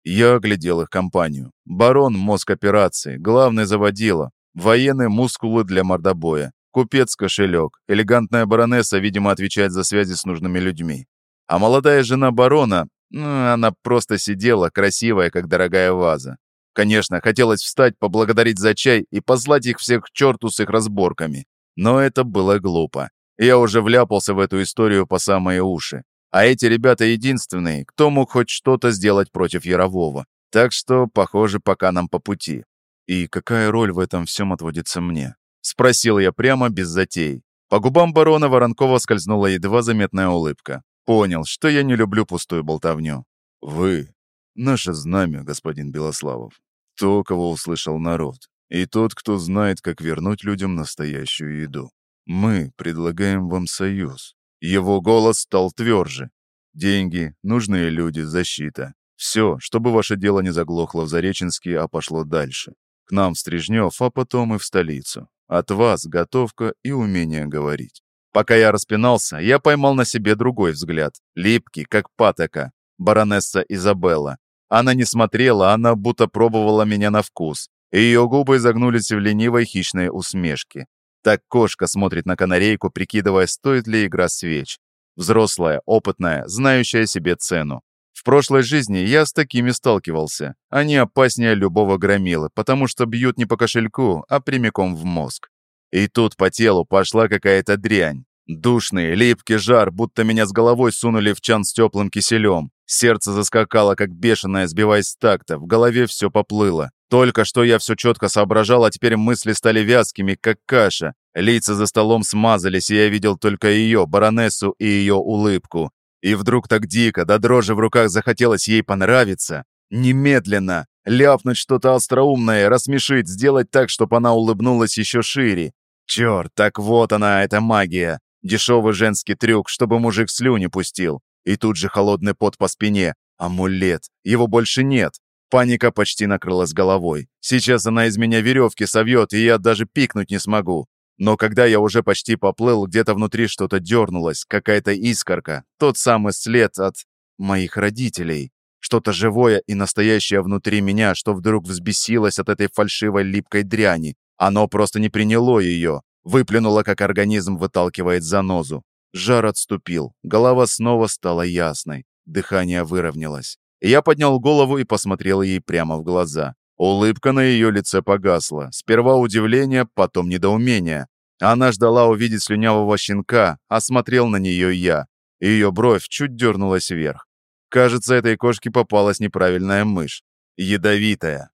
Я оглядел их компанию. Барон – мозг операции, главный заводила, военные мускулы для мордобоя, купец – кошелек, элегантная баронесса, видимо, отвечает за связи с нужными людьми. А молодая жена барона, ну, она просто сидела, красивая, как дорогая ваза. Конечно, хотелось встать, поблагодарить за чай и послать их всех к черту с их разборками. Но это было глупо. Я уже вляпался в эту историю по самые уши. А эти ребята единственные, кто мог хоть что-то сделать против Ярового. Так что, похоже, пока нам по пути. И какая роль в этом всем отводится мне? Спросил я прямо, без затей. По губам барона Воронкова скользнула едва заметная улыбка. Понял, что я не люблю пустую болтовню. «Вы — наше знамя, господин Белославов. То, кого услышал народ. И тот, кто знает, как вернуть людям настоящую еду. Мы предлагаем вам союз». Его голос стал тверже. «Деньги, нужные люди, защита. Все, чтобы ваше дело не заглохло в Зареченске, а пошло дальше. К нам в Стрижнев, а потом и в столицу. От вас готовка и умение говорить. Пока я распинался, я поймал на себе другой взгляд, липкий, как патока, баронесса Изабелла. Она не смотрела, она будто пробовала меня на вкус, и ее губы изогнулись в ленивой хищной усмешке. Так кошка смотрит на канарейку, прикидывая, стоит ли игра свеч. Взрослая, опытная, знающая себе цену. В прошлой жизни я с такими сталкивался. Они опаснее любого громилы, потому что бьют не по кошельку, а прямиком в мозг. И тут по телу пошла какая-то дрянь. Душный, липкий жар, будто меня с головой сунули в чан с теплым киселем. Сердце заскакало, как бешеное, сбиваясь с такта. В голове все поплыло. Только что я все четко соображал, а теперь мысли стали вязкими, как каша. Лица за столом смазались, и я видел только ее, баронессу и ее улыбку. И вдруг так дико, до да дрожи в руках захотелось ей понравиться. Немедленно. Ляпнуть что-то остроумное, рассмешить, сделать так, чтобы она улыбнулась еще шире. Черт, так вот она, эта магия. Дешевый женский трюк, чтобы мужик слюни пустил. И тут же холодный пот по спине. Амулет. Его больше нет. Паника почти накрылась головой. Сейчас она из меня веревки совьет, и я даже пикнуть не смогу. Но когда я уже почти поплыл, где-то внутри что-то дернулось, какая-то искорка, тот самый след от моих родителей. Что-то живое и настоящее внутри меня, что вдруг взбесилось от этой фальшивой липкой дряни. Оно просто не приняло ее, выплюнуло, как организм выталкивает занозу. Жар отступил, голова снова стала ясной, дыхание выровнялось. Я поднял голову и посмотрел ей прямо в глаза. Улыбка на ее лице погасла. Сперва удивление, потом недоумение. Она ждала увидеть слюнявого щенка, а смотрел на нее я. Ее бровь чуть дернулась вверх. Кажется, этой кошке попалась неправильная мышь. Ядовитая.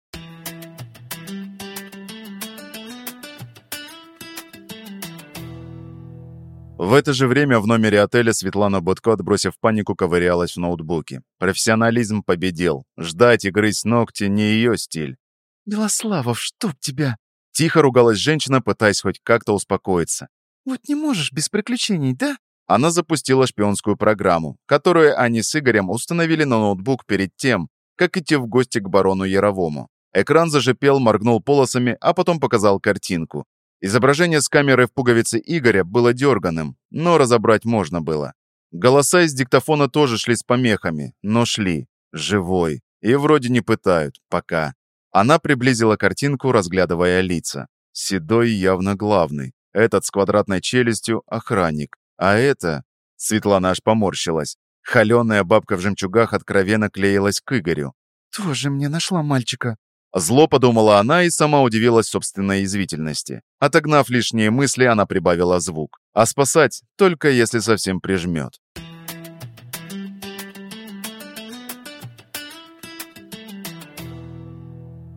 В это же время в номере отеля Светлана Будко, отбросив панику, ковырялась в ноутбуке. Профессионализм победил. Ждать и грызть ногти не ее стиль. «Белославов, чтоб тебя!» Тихо ругалась женщина, пытаясь хоть как-то успокоиться. «Вот не можешь без приключений, да?» Она запустила шпионскую программу, которую они с Игорем установили на ноутбук перед тем, как идти в гости к барону Яровому. Экран зажипел, моргнул полосами, а потом показал картинку. Изображение с камеры в пуговице Игоря было дерганым, но разобрать можно было. Голоса из диктофона тоже шли с помехами, но шли. Живой. И вроде не пытают. Пока. Она приблизила картинку, разглядывая лица. Седой явно главный. Этот с квадратной челюстью – охранник. А это... Светлана аж поморщилась. Холеная бабка в жемчугах откровенно клеилась к Игорю. «Тоже мне нашла мальчика», Зло подумала она и сама удивилась собственной язвительности. Отогнав лишние мысли, она прибавила звук. А спасать только если совсем прижмет.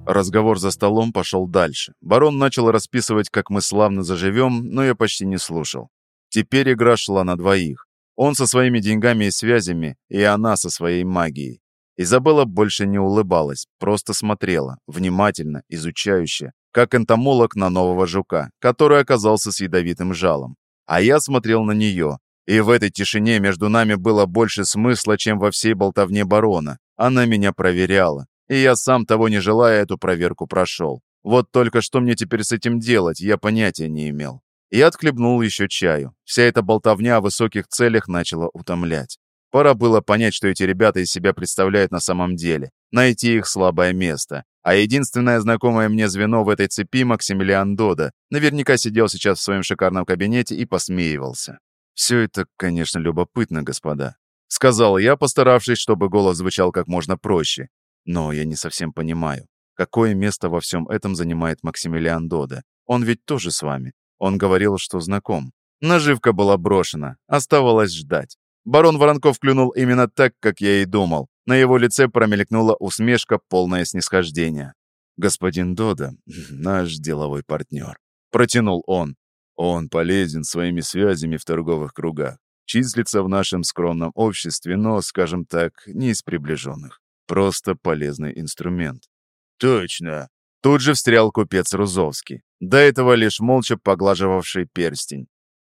Разговор за столом пошел дальше. Барон начал расписывать, как мы славно заживем, но я почти не слушал. Теперь игра шла на двоих. Он со своими деньгами и связями, и она со своей магией. Изабелла больше не улыбалась, просто смотрела, внимательно, изучающе, как энтомолог на нового жука, который оказался с ядовитым жалом. А я смотрел на нее, и в этой тишине между нами было больше смысла, чем во всей болтовне барона. Она меня проверяла, и я сам того не желая эту проверку прошел. Вот только что мне теперь с этим делать, я понятия не имел. Я отхлебнул еще чаю. Вся эта болтовня о высоких целях начала утомлять. Пора было понять, что эти ребята из себя представляют на самом деле, найти их слабое место. А единственное знакомое мне звено в этой цепи Максимилиан Дода наверняка сидел сейчас в своем шикарном кабинете и посмеивался. «Все это, конечно, любопытно, господа», — сказал я, постаравшись, чтобы голос звучал как можно проще. «Но я не совсем понимаю. Какое место во всем этом занимает Максимилиан Дода? Он ведь тоже с вами. Он говорил, что знаком. Наживка была брошена. Оставалось ждать. Барон Воронков клюнул именно так, как я и думал. На его лице промелькнула усмешка, полное снисхождение. «Господин Дода, наш деловой партнер», — протянул он. «Он полезен своими связями в торговых кругах. Числится в нашем скромном обществе, но, скажем так, не из приближенных. Просто полезный инструмент». «Точно!» Тут же встрял купец Рузовский, до этого лишь молча поглаживавший перстень.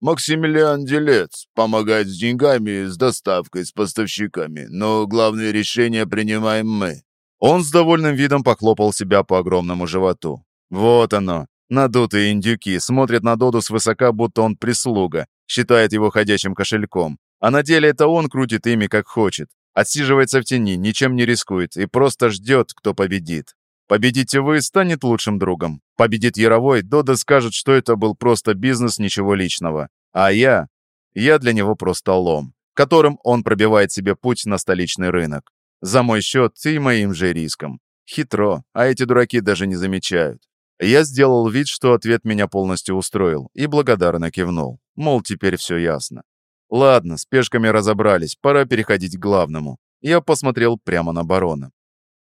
Максимилиан Делец помогает с деньгами, с доставкой, с поставщиками, но главные решения принимаем мы». Он с довольным видом похлопал себя по огромному животу. «Вот оно, надутые индюки, смотрят на Доду свысока, будто он прислуга, считает его ходячим кошельком. А на деле это он крутит ими, как хочет. Отсиживается в тени, ничем не рискует и просто ждет, кто победит. Победите вы, станет лучшим другом. Победит Яровой, Дода скажет, что это был просто бизнес, ничего личного. А я? Я для него просто лом, которым он пробивает себе путь на столичный рынок. За мой счет и моим же риском. Хитро, а эти дураки даже не замечают. Я сделал вид, что ответ меня полностью устроил, и благодарно кивнул. Мол, теперь все ясно. Ладно, с пешками разобрались, пора переходить к главному. Я посмотрел прямо на барона.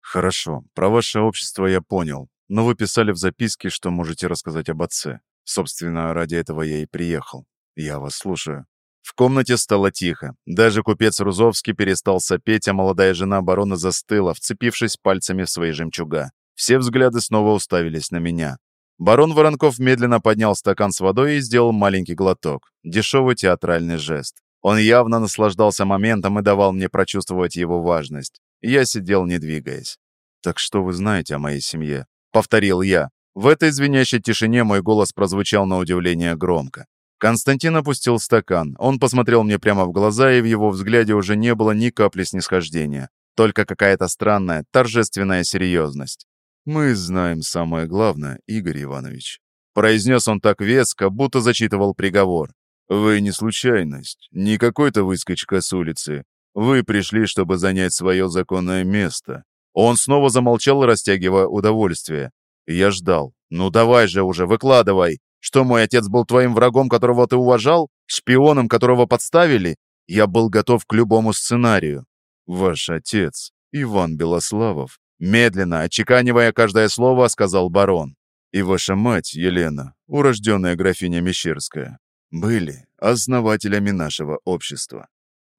«Хорошо, про ваше общество я понял, но вы писали в записке, что можете рассказать об отце. Собственно, ради этого я и приехал. Я вас слушаю». В комнате стало тихо. Даже купец Рузовский перестал сопеть, а молодая жена барона застыла, вцепившись пальцами в свои жемчуга. Все взгляды снова уставились на меня. Барон Воронков медленно поднял стакан с водой и сделал маленький глоток. Дешевый театральный жест. Он явно наслаждался моментом и давал мне прочувствовать его важность. Я сидел, не двигаясь. «Так что вы знаете о моей семье?» — повторил я. В этой звенящей тишине мой голос прозвучал на удивление громко. Константин опустил стакан. Он посмотрел мне прямо в глаза, и в его взгляде уже не было ни капли снисхождения. Только какая-то странная, торжественная серьезность. «Мы знаем самое главное, Игорь Иванович», — произнес он так веско, будто зачитывал приговор. «Вы не случайность, не какой-то выскочка с улицы. Вы пришли, чтобы занять свое законное место». Он снова замолчал, растягивая удовольствие. Я ждал. «Ну давай же уже, выкладывай. Что, мой отец был твоим врагом, которого ты уважал? Шпионом, которого подставили? Я был готов к любому сценарию». «Ваш отец, Иван Белославов», медленно, отчеканивая каждое слово, сказал барон. «И ваша мать, Елена, урожденная графиня Мещерская, были основателями нашего общества.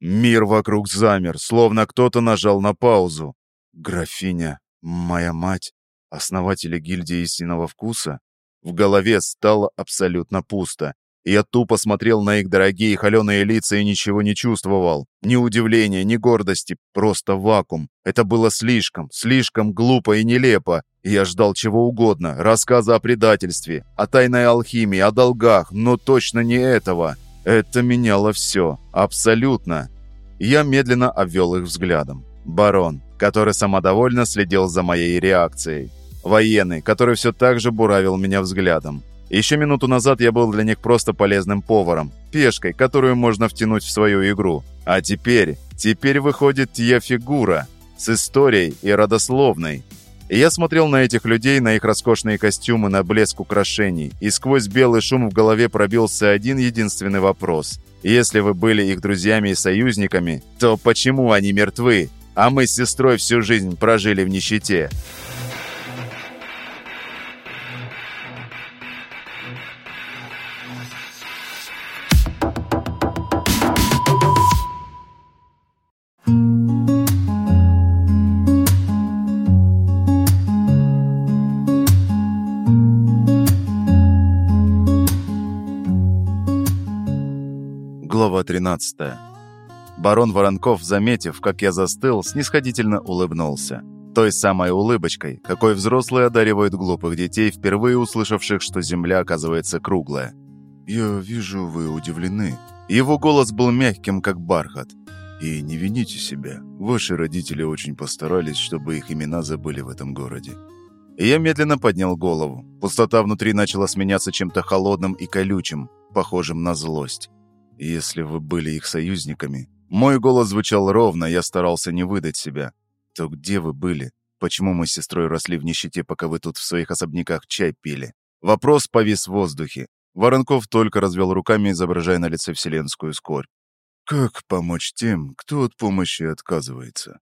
Мир вокруг замер, словно кто-то нажал на паузу. Графиня, моя мать, основатели гильдии истинного вкуса? В голове стало абсолютно пусто. Я тупо смотрел на их дорогие холеные лица и ничего не чувствовал. Ни удивления, ни гордости, просто вакуум. Это было слишком, слишком глупо и нелепо. Я ждал чего угодно, рассказа о предательстве, о тайной алхимии, о долгах, но точно не этого. Это меняло все. Абсолютно. Я медленно обвел их взглядом. Барон, который самодовольно следил за моей реакцией. Военный, который все так же буравил меня взглядом. Еще минуту назад я был для них просто полезным поваром, пешкой, которую можно втянуть в свою игру. А теперь, теперь выходит я фигура с историей и родословной. И я смотрел на этих людей, на их роскошные костюмы, на блеск украшений, и сквозь белый шум в голове пробился один единственный вопрос. Если вы были их друзьями и союзниками, то почему они мертвы, а мы с сестрой всю жизнь прожили в нищете?» 13. Барон Воронков, заметив, как я застыл, снисходительно улыбнулся. Той самой улыбочкой, какой взрослые одаривают глупых детей, впервые услышавших, что земля оказывается круглая. «Я вижу, вы удивлены». Его голос был мягким, как бархат. «И не вините себя. Ваши родители очень постарались, чтобы их имена забыли в этом городе». Я медленно поднял голову. Пустота внутри начала сменяться чем-то холодным и колючим, похожим на злость. Если вы были их союзниками... Мой голос звучал ровно, я старался не выдать себя. То где вы были? почему мы с сестрой росли в нищете, пока вы тут в своих особняках чай пили. Вопрос повис в воздухе. Воронков только развел руками, изображая на лице вселенскую скорбь. «Как помочь тем, кто от помощи отказывается?»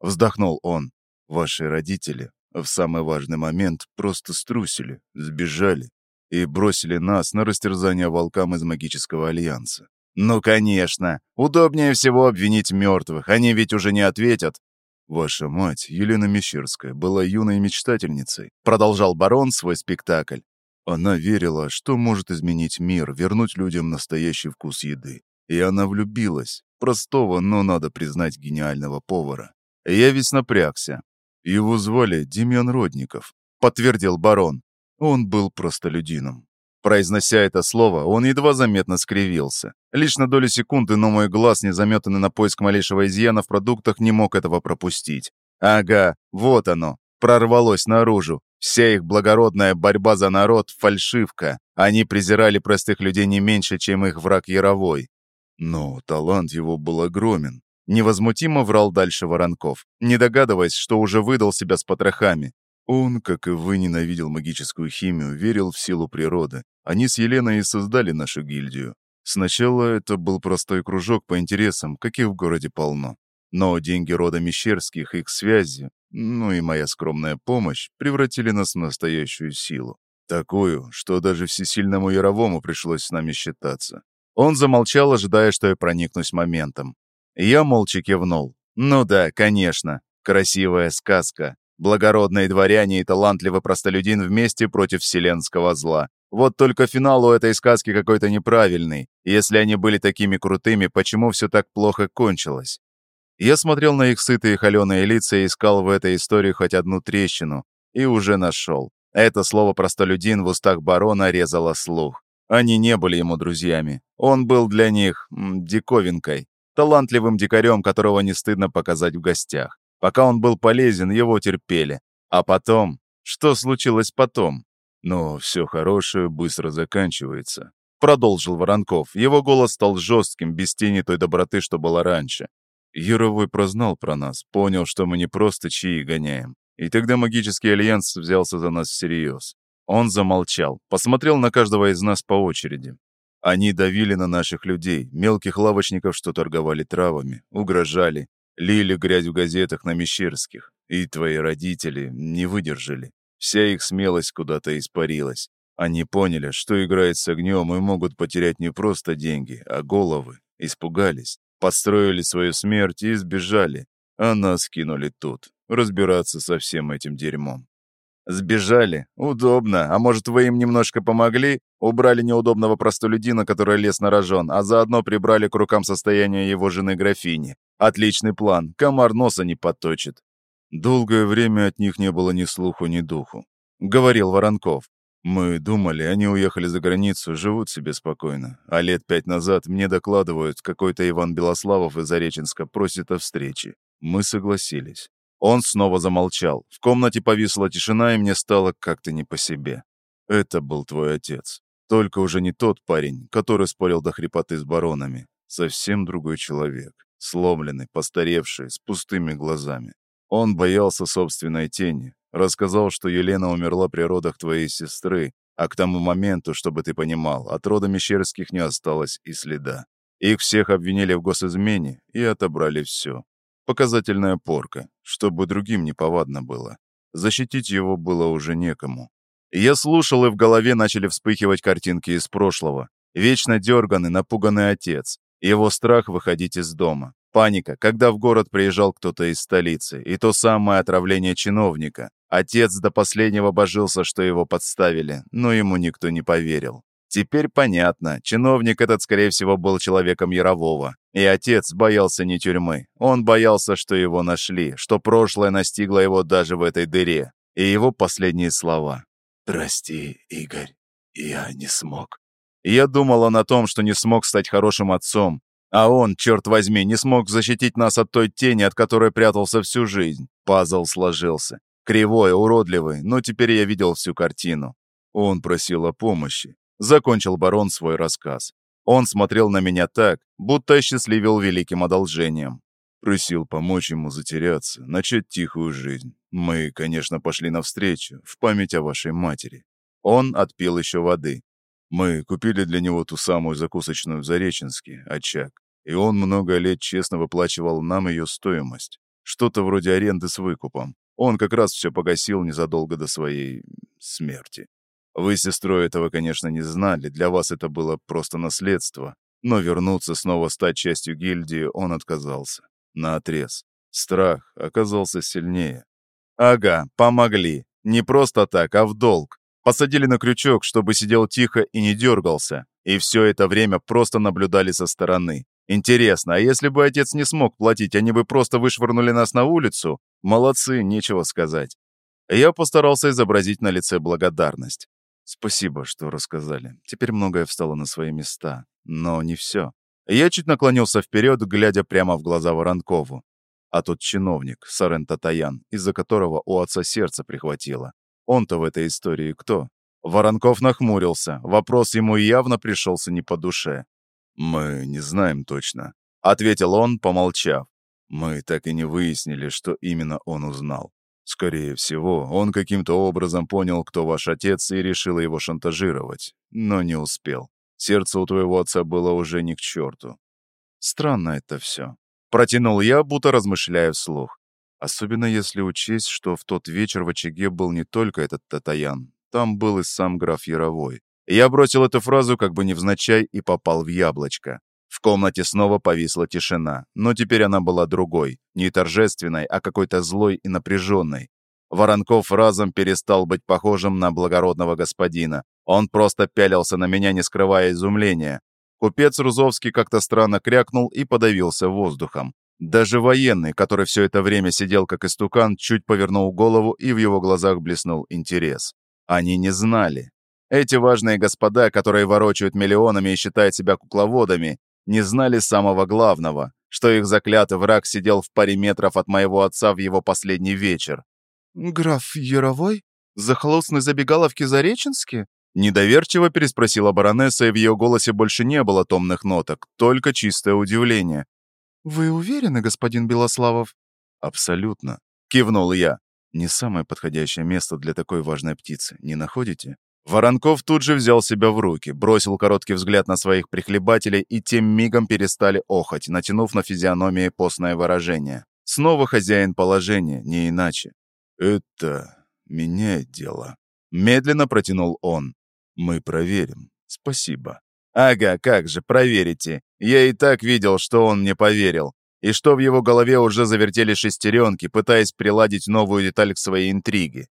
Вздохнул он. «Ваши родители в самый важный момент просто струсили, сбежали и бросили нас на растерзание волкам из магического альянса. «Ну, конечно. Удобнее всего обвинить мертвых. Они ведь уже не ответят». «Ваша мать, Елена Мещерская, была юной мечтательницей», продолжал барон свой спектакль. Она верила, что может изменить мир, вернуть людям настоящий вкус еды. И она влюбилась. Простого, но, надо признать, гениального повара. Я весь напрягся. Его звали Демьян Родников, подтвердил барон. Он был простолюдином. Произнося это слово, он едва заметно скривился. Лишь на долю секунды, но мой глаз, незаметанный на поиск малейшего изъяна в продуктах, не мог этого пропустить. Ага, вот оно, прорвалось наружу. Вся их благородная борьба за народ — фальшивка. Они презирали простых людей не меньше, чем их враг Яровой. Но талант его был огромен. Невозмутимо врал дальше Воронков, не догадываясь, что уже выдал себя с потрохами. Он, как и вы, ненавидел магическую химию, верил в силу природы. Они с Еленой и создали нашу гильдию. Сначала это был простой кружок по интересам, каких в городе полно. Но деньги рода Мещерских, их связи, ну и моя скромная помощь превратили нас в настоящую силу. Такую, что даже всесильному Яровому пришлось с нами считаться. Он замолчал, ожидая, что я проникнусь моментом. Я молча кивнул. Ну да, конечно. Красивая сказка. Благородные дворяне и талантливый простолюдин вместе против вселенского зла. Вот только финал у этой сказки какой-то неправильный. Если они были такими крутыми, почему все так плохо кончилось? Я смотрел на их сытые холеные лица и искал в этой истории хоть одну трещину. И уже нашел. Это слово «простолюдин» в устах барона резало слух. Они не были ему друзьями. Он был для них м, диковинкой. Талантливым дикарем, которого не стыдно показать в гостях. Пока он был полезен, его терпели. А потом... Что случилось потом? Но все хорошее быстро заканчивается. Продолжил Воронков. Его голос стал жестким, без тени той доброты, что была раньше. Яровой прознал про нас, понял, что мы не просто чьи гоняем. И тогда магический альянс взялся за нас всерьез. Он замолчал, посмотрел на каждого из нас по очереди. Они давили на наших людей, мелких лавочников, что торговали травами, угрожали, Лили грязь в газетах на Мещерских. И твои родители не выдержали. Вся их смелость куда-то испарилась. Они поняли, что играют с огнем и могут потерять не просто деньги, а головы. Испугались, подстроили свою смерть и сбежали. А нас кинули тут, разбираться со всем этим дерьмом. Сбежали? Удобно. А может, вы им немножко помогли? Убрали неудобного простолюдина, который лез на рожон, а заодно прибрали к рукам состояние его жены графини. Отличный план. Комар носа не подточит. Долгое время от них не было ни слуху, ни духу. Говорил Воронков. Мы думали, они уехали за границу, живут себе спокойно. А лет пять назад мне докладывают, какой-то Иван Белославов из Зареченска просит о встрече. Мы согласились. Он снова замолчал. В комнате повисла тишина, и мне стало как-то не по себе. Это был твой отец. Только уже не тот парень, который спорил до хрипоты с баронами. Совсем другой человек сломленный, постаревший, с пустыми глазами. Он боялся собственной тени. Рассказал, что Елена умерла при родах твоей сестры, а к тому моменту, чтобы ты понимал, от рода Мещерских не осталось и следа. Их всех обвинили в госизмене и отобрали все. Показательная порка, чтобы другим не повадно было. Защитить его было уже некому. Я слушал, и в голове начали вспыхивать картинки из прошлого. Вечно дерганный, напуганный отец, его страх выходить из дома. Паника, когда в город приезжал кто-то из столицы. И то самое отравление чиновника. Отец до последнего божился, что его подставили, но ему никто не поверил. Теперь понятно, чиновник этот, скорее всего, был человеком Ярового. И отец боялся не тюрьмы. Он боялся, что его нашли, что прошлое настигло его даже в этой дыре. И его последние слова. «Прости, Игорь, я не смог». Я думал он о том, что не смог стать хорошим отцом, а он, черт возьми, не смог защитить нас от той тени, от которой прятался всю жизнь. Пазл сложился. Кривой, уродливый, но теперь я видел всю картину. Он просил о помощи. Закончил барон свой рассказ. Он смотрел на меня так, будто счастливил великим одолжением. Просил помочь ему затеряться, начать тихую жизнь. Мы, конечно, пошли навстречу, в память о вашей матери. Он отпил еще воды. Мы купили для него ту самую закусочную в Зареченске, очаг. И он много лет честно выплачивал нам ее стоимость. Что-то вроде аренды с выкупом. Он как раз все погасил незадолго до своей смерти. Вы с сестрой этого, конечно, не знали, для вас это было просто наследство. Но вернуться, снова стать частью гильдии, он отказался. Наотрез. Страх оказался сильнее. Ага, помогли. Не просто так, а в долг. Посадили на крючок, чтобы сидел тихо и не дергался. И все это время просто наблюдали со стороны. Интересно, а если бы отец не смог платить, они бы просто вышвырнули нас на улицу? Молодцы, нечего сказать. Я постарался изобразить на лице благодарность. Спасибо, что рассказали. Теперь многое встало на свои места. Но не все. Я чуть наклонился вперед, глядя прямо в глаза Воронкову. А тот чиновник, Сарен Татаян, из-за которого у отца сердце прихватило. Он-то в этой истории кто? Воронков нахмурился. Вопрос ему явно пришелся не по душе. «Мы не знаем точно», — ответил он, помолчав. «Мы так и не выяснили, что именно он узнал. Скорее всего, он каким-то образом понял, кто ваш отец, и решил его шантажировать, но не успел. Сердце у твоего отца было уже не к черту. Странно это все. Протянул я, будто размышляя вслух. Особенно если учесть, что в тот вечер в очаге был не только этот Татаян. Там был и сам граф Яровой. Я бросил эту фразу как бы невзначай и попал в яблочко. В комнате снова повисла тишина, но теперь она была другой, не торжественной, а какой-то злой и напряженной. Воронков разом перестал быть похожим на благородного господина. Он просто пялился на меня, не скрывая изумления. Купец Рузовский как-то странно крякнул и подавился воздухом. Даже военный, который все это время сидел как истукан, чуть повернул голову, и в его глазах блеснул интерес. Они не знали. Эти важные господа, которые ворочают миллионами и считают себя кукловодами, не знали самого главного, что их заклятый враг сидел в паре метров от моего отца в его последний вечер. «Граф Яровой? Захолустной забегаловки Зареченске?» Недоверчиво переспросила баронесса, и в ее голосе больше не было томных ноток, только чистое удивление. «Вы уверены, господин Белославов?» «Абсолютно», — кивнул я. «Не самое подходящее место для такой важной птицы, не находите?» Воронков тут же взял себя в руки, бросил короткий взгляд на своих прихлебателей и тем мигом перестали охать, натянув на физиономии постное выражение. Снова хозяин положения, не иначе. «Это меняет дело», — медленно протянул он. «Мы проверим. Спасибо». «Ага, как же, проверите. Я и так видел, что он мне поверил. И что в его голове уже завертели шестеренки, пытаясь приладить новую деталь к своей интриге.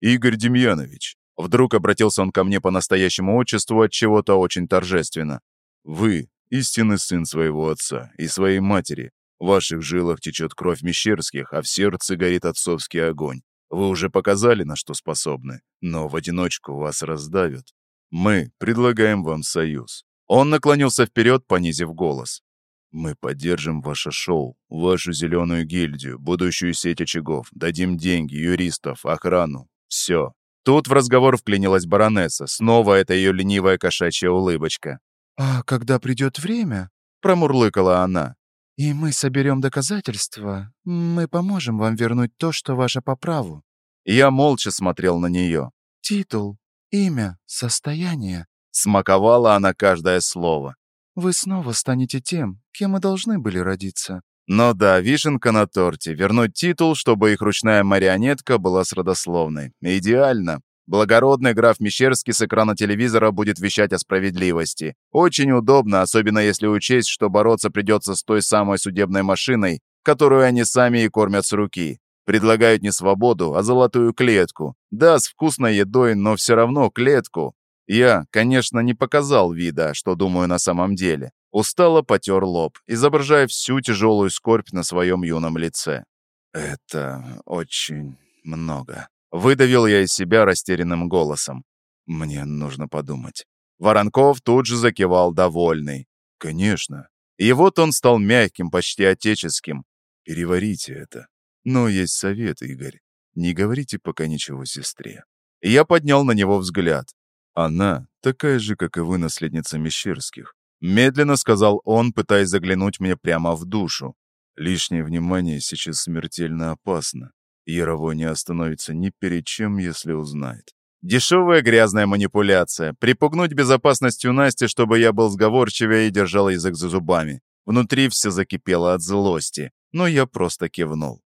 Игорь Демьянович, Вдруг обратился он ко мне по настоящему отчеству от чего-то очень торжественно. «Вы — истинный сын своего отца и своей матери. В ваших жилах течет кровь Мещерских, а в сердце горит отцовский огонь. Вы уже показали, на что способны, но в одиночку вас раздавят. Мы предлагаем вам союз». Он наклонился вперед, понизив голос. «Мы поддержим ваше шоу, вашу зеленую гильдию, будущую сеть очагов, дадим деньги, юристов, охрану. Все. Тут в разговор вклинилась баронесса. Снова это ее ленивая кошачья улыбочка. «А когда придет время?» — промурлыкала она. «И мы соберем доказательства. Мы поможем вам вернуть то, что ваше по праву». Я молча смотрел на нее. «Титул, имя, состояние». Смаковала она каждое слово. «Вы снова станете тем, кем мы должны были родиться. Но да, вишенка на торте. Вернуть титул, чтобы их ручная марионетка была с родословной. Идеально. Благородный граф Мещерский с экрана телевизора будет вещать о справедливости. Очень удобно, особенно если учесть, что бороться придется с той самой судебной машиной, которую они сами и кормят с руки. Предлагают не свободу, а золотую клетку. Да, с вкусной едой, но все равно клетку. Я, конечно, не показал вида, что думаю на самом деле. Устало потер лоб, изображая всю тяжелую скорбь на своем юном лице. «Это очень много». Выдавил я из себя растерянным голосом. «Мне нужно подумать». Воронков тут же закивал довольный. «Конечно». И вот он стал мягким, почти отеческим. «Переварите это. Но есть совет, Игорь. Не говорите пока ничего сестре». Я поднял на него взгляд. Она такая же, как и вы, наследница Мещерских. Медленно сказал он, пытаясь заглянуть мне прямо в душу. Лишнее внимание сейчас смертельно опасно. Яровой не остановится ни перед чем, если узнает. Дешевая грязная манипуляция. Припугнуть безопасностью Насти, чтобы я был сговорчивее и держал язык за зубами. Внутри все закипело от злости, но я просто кивнул.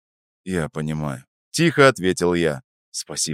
«Я понимаю». Тихо ответил я. «Спасибо».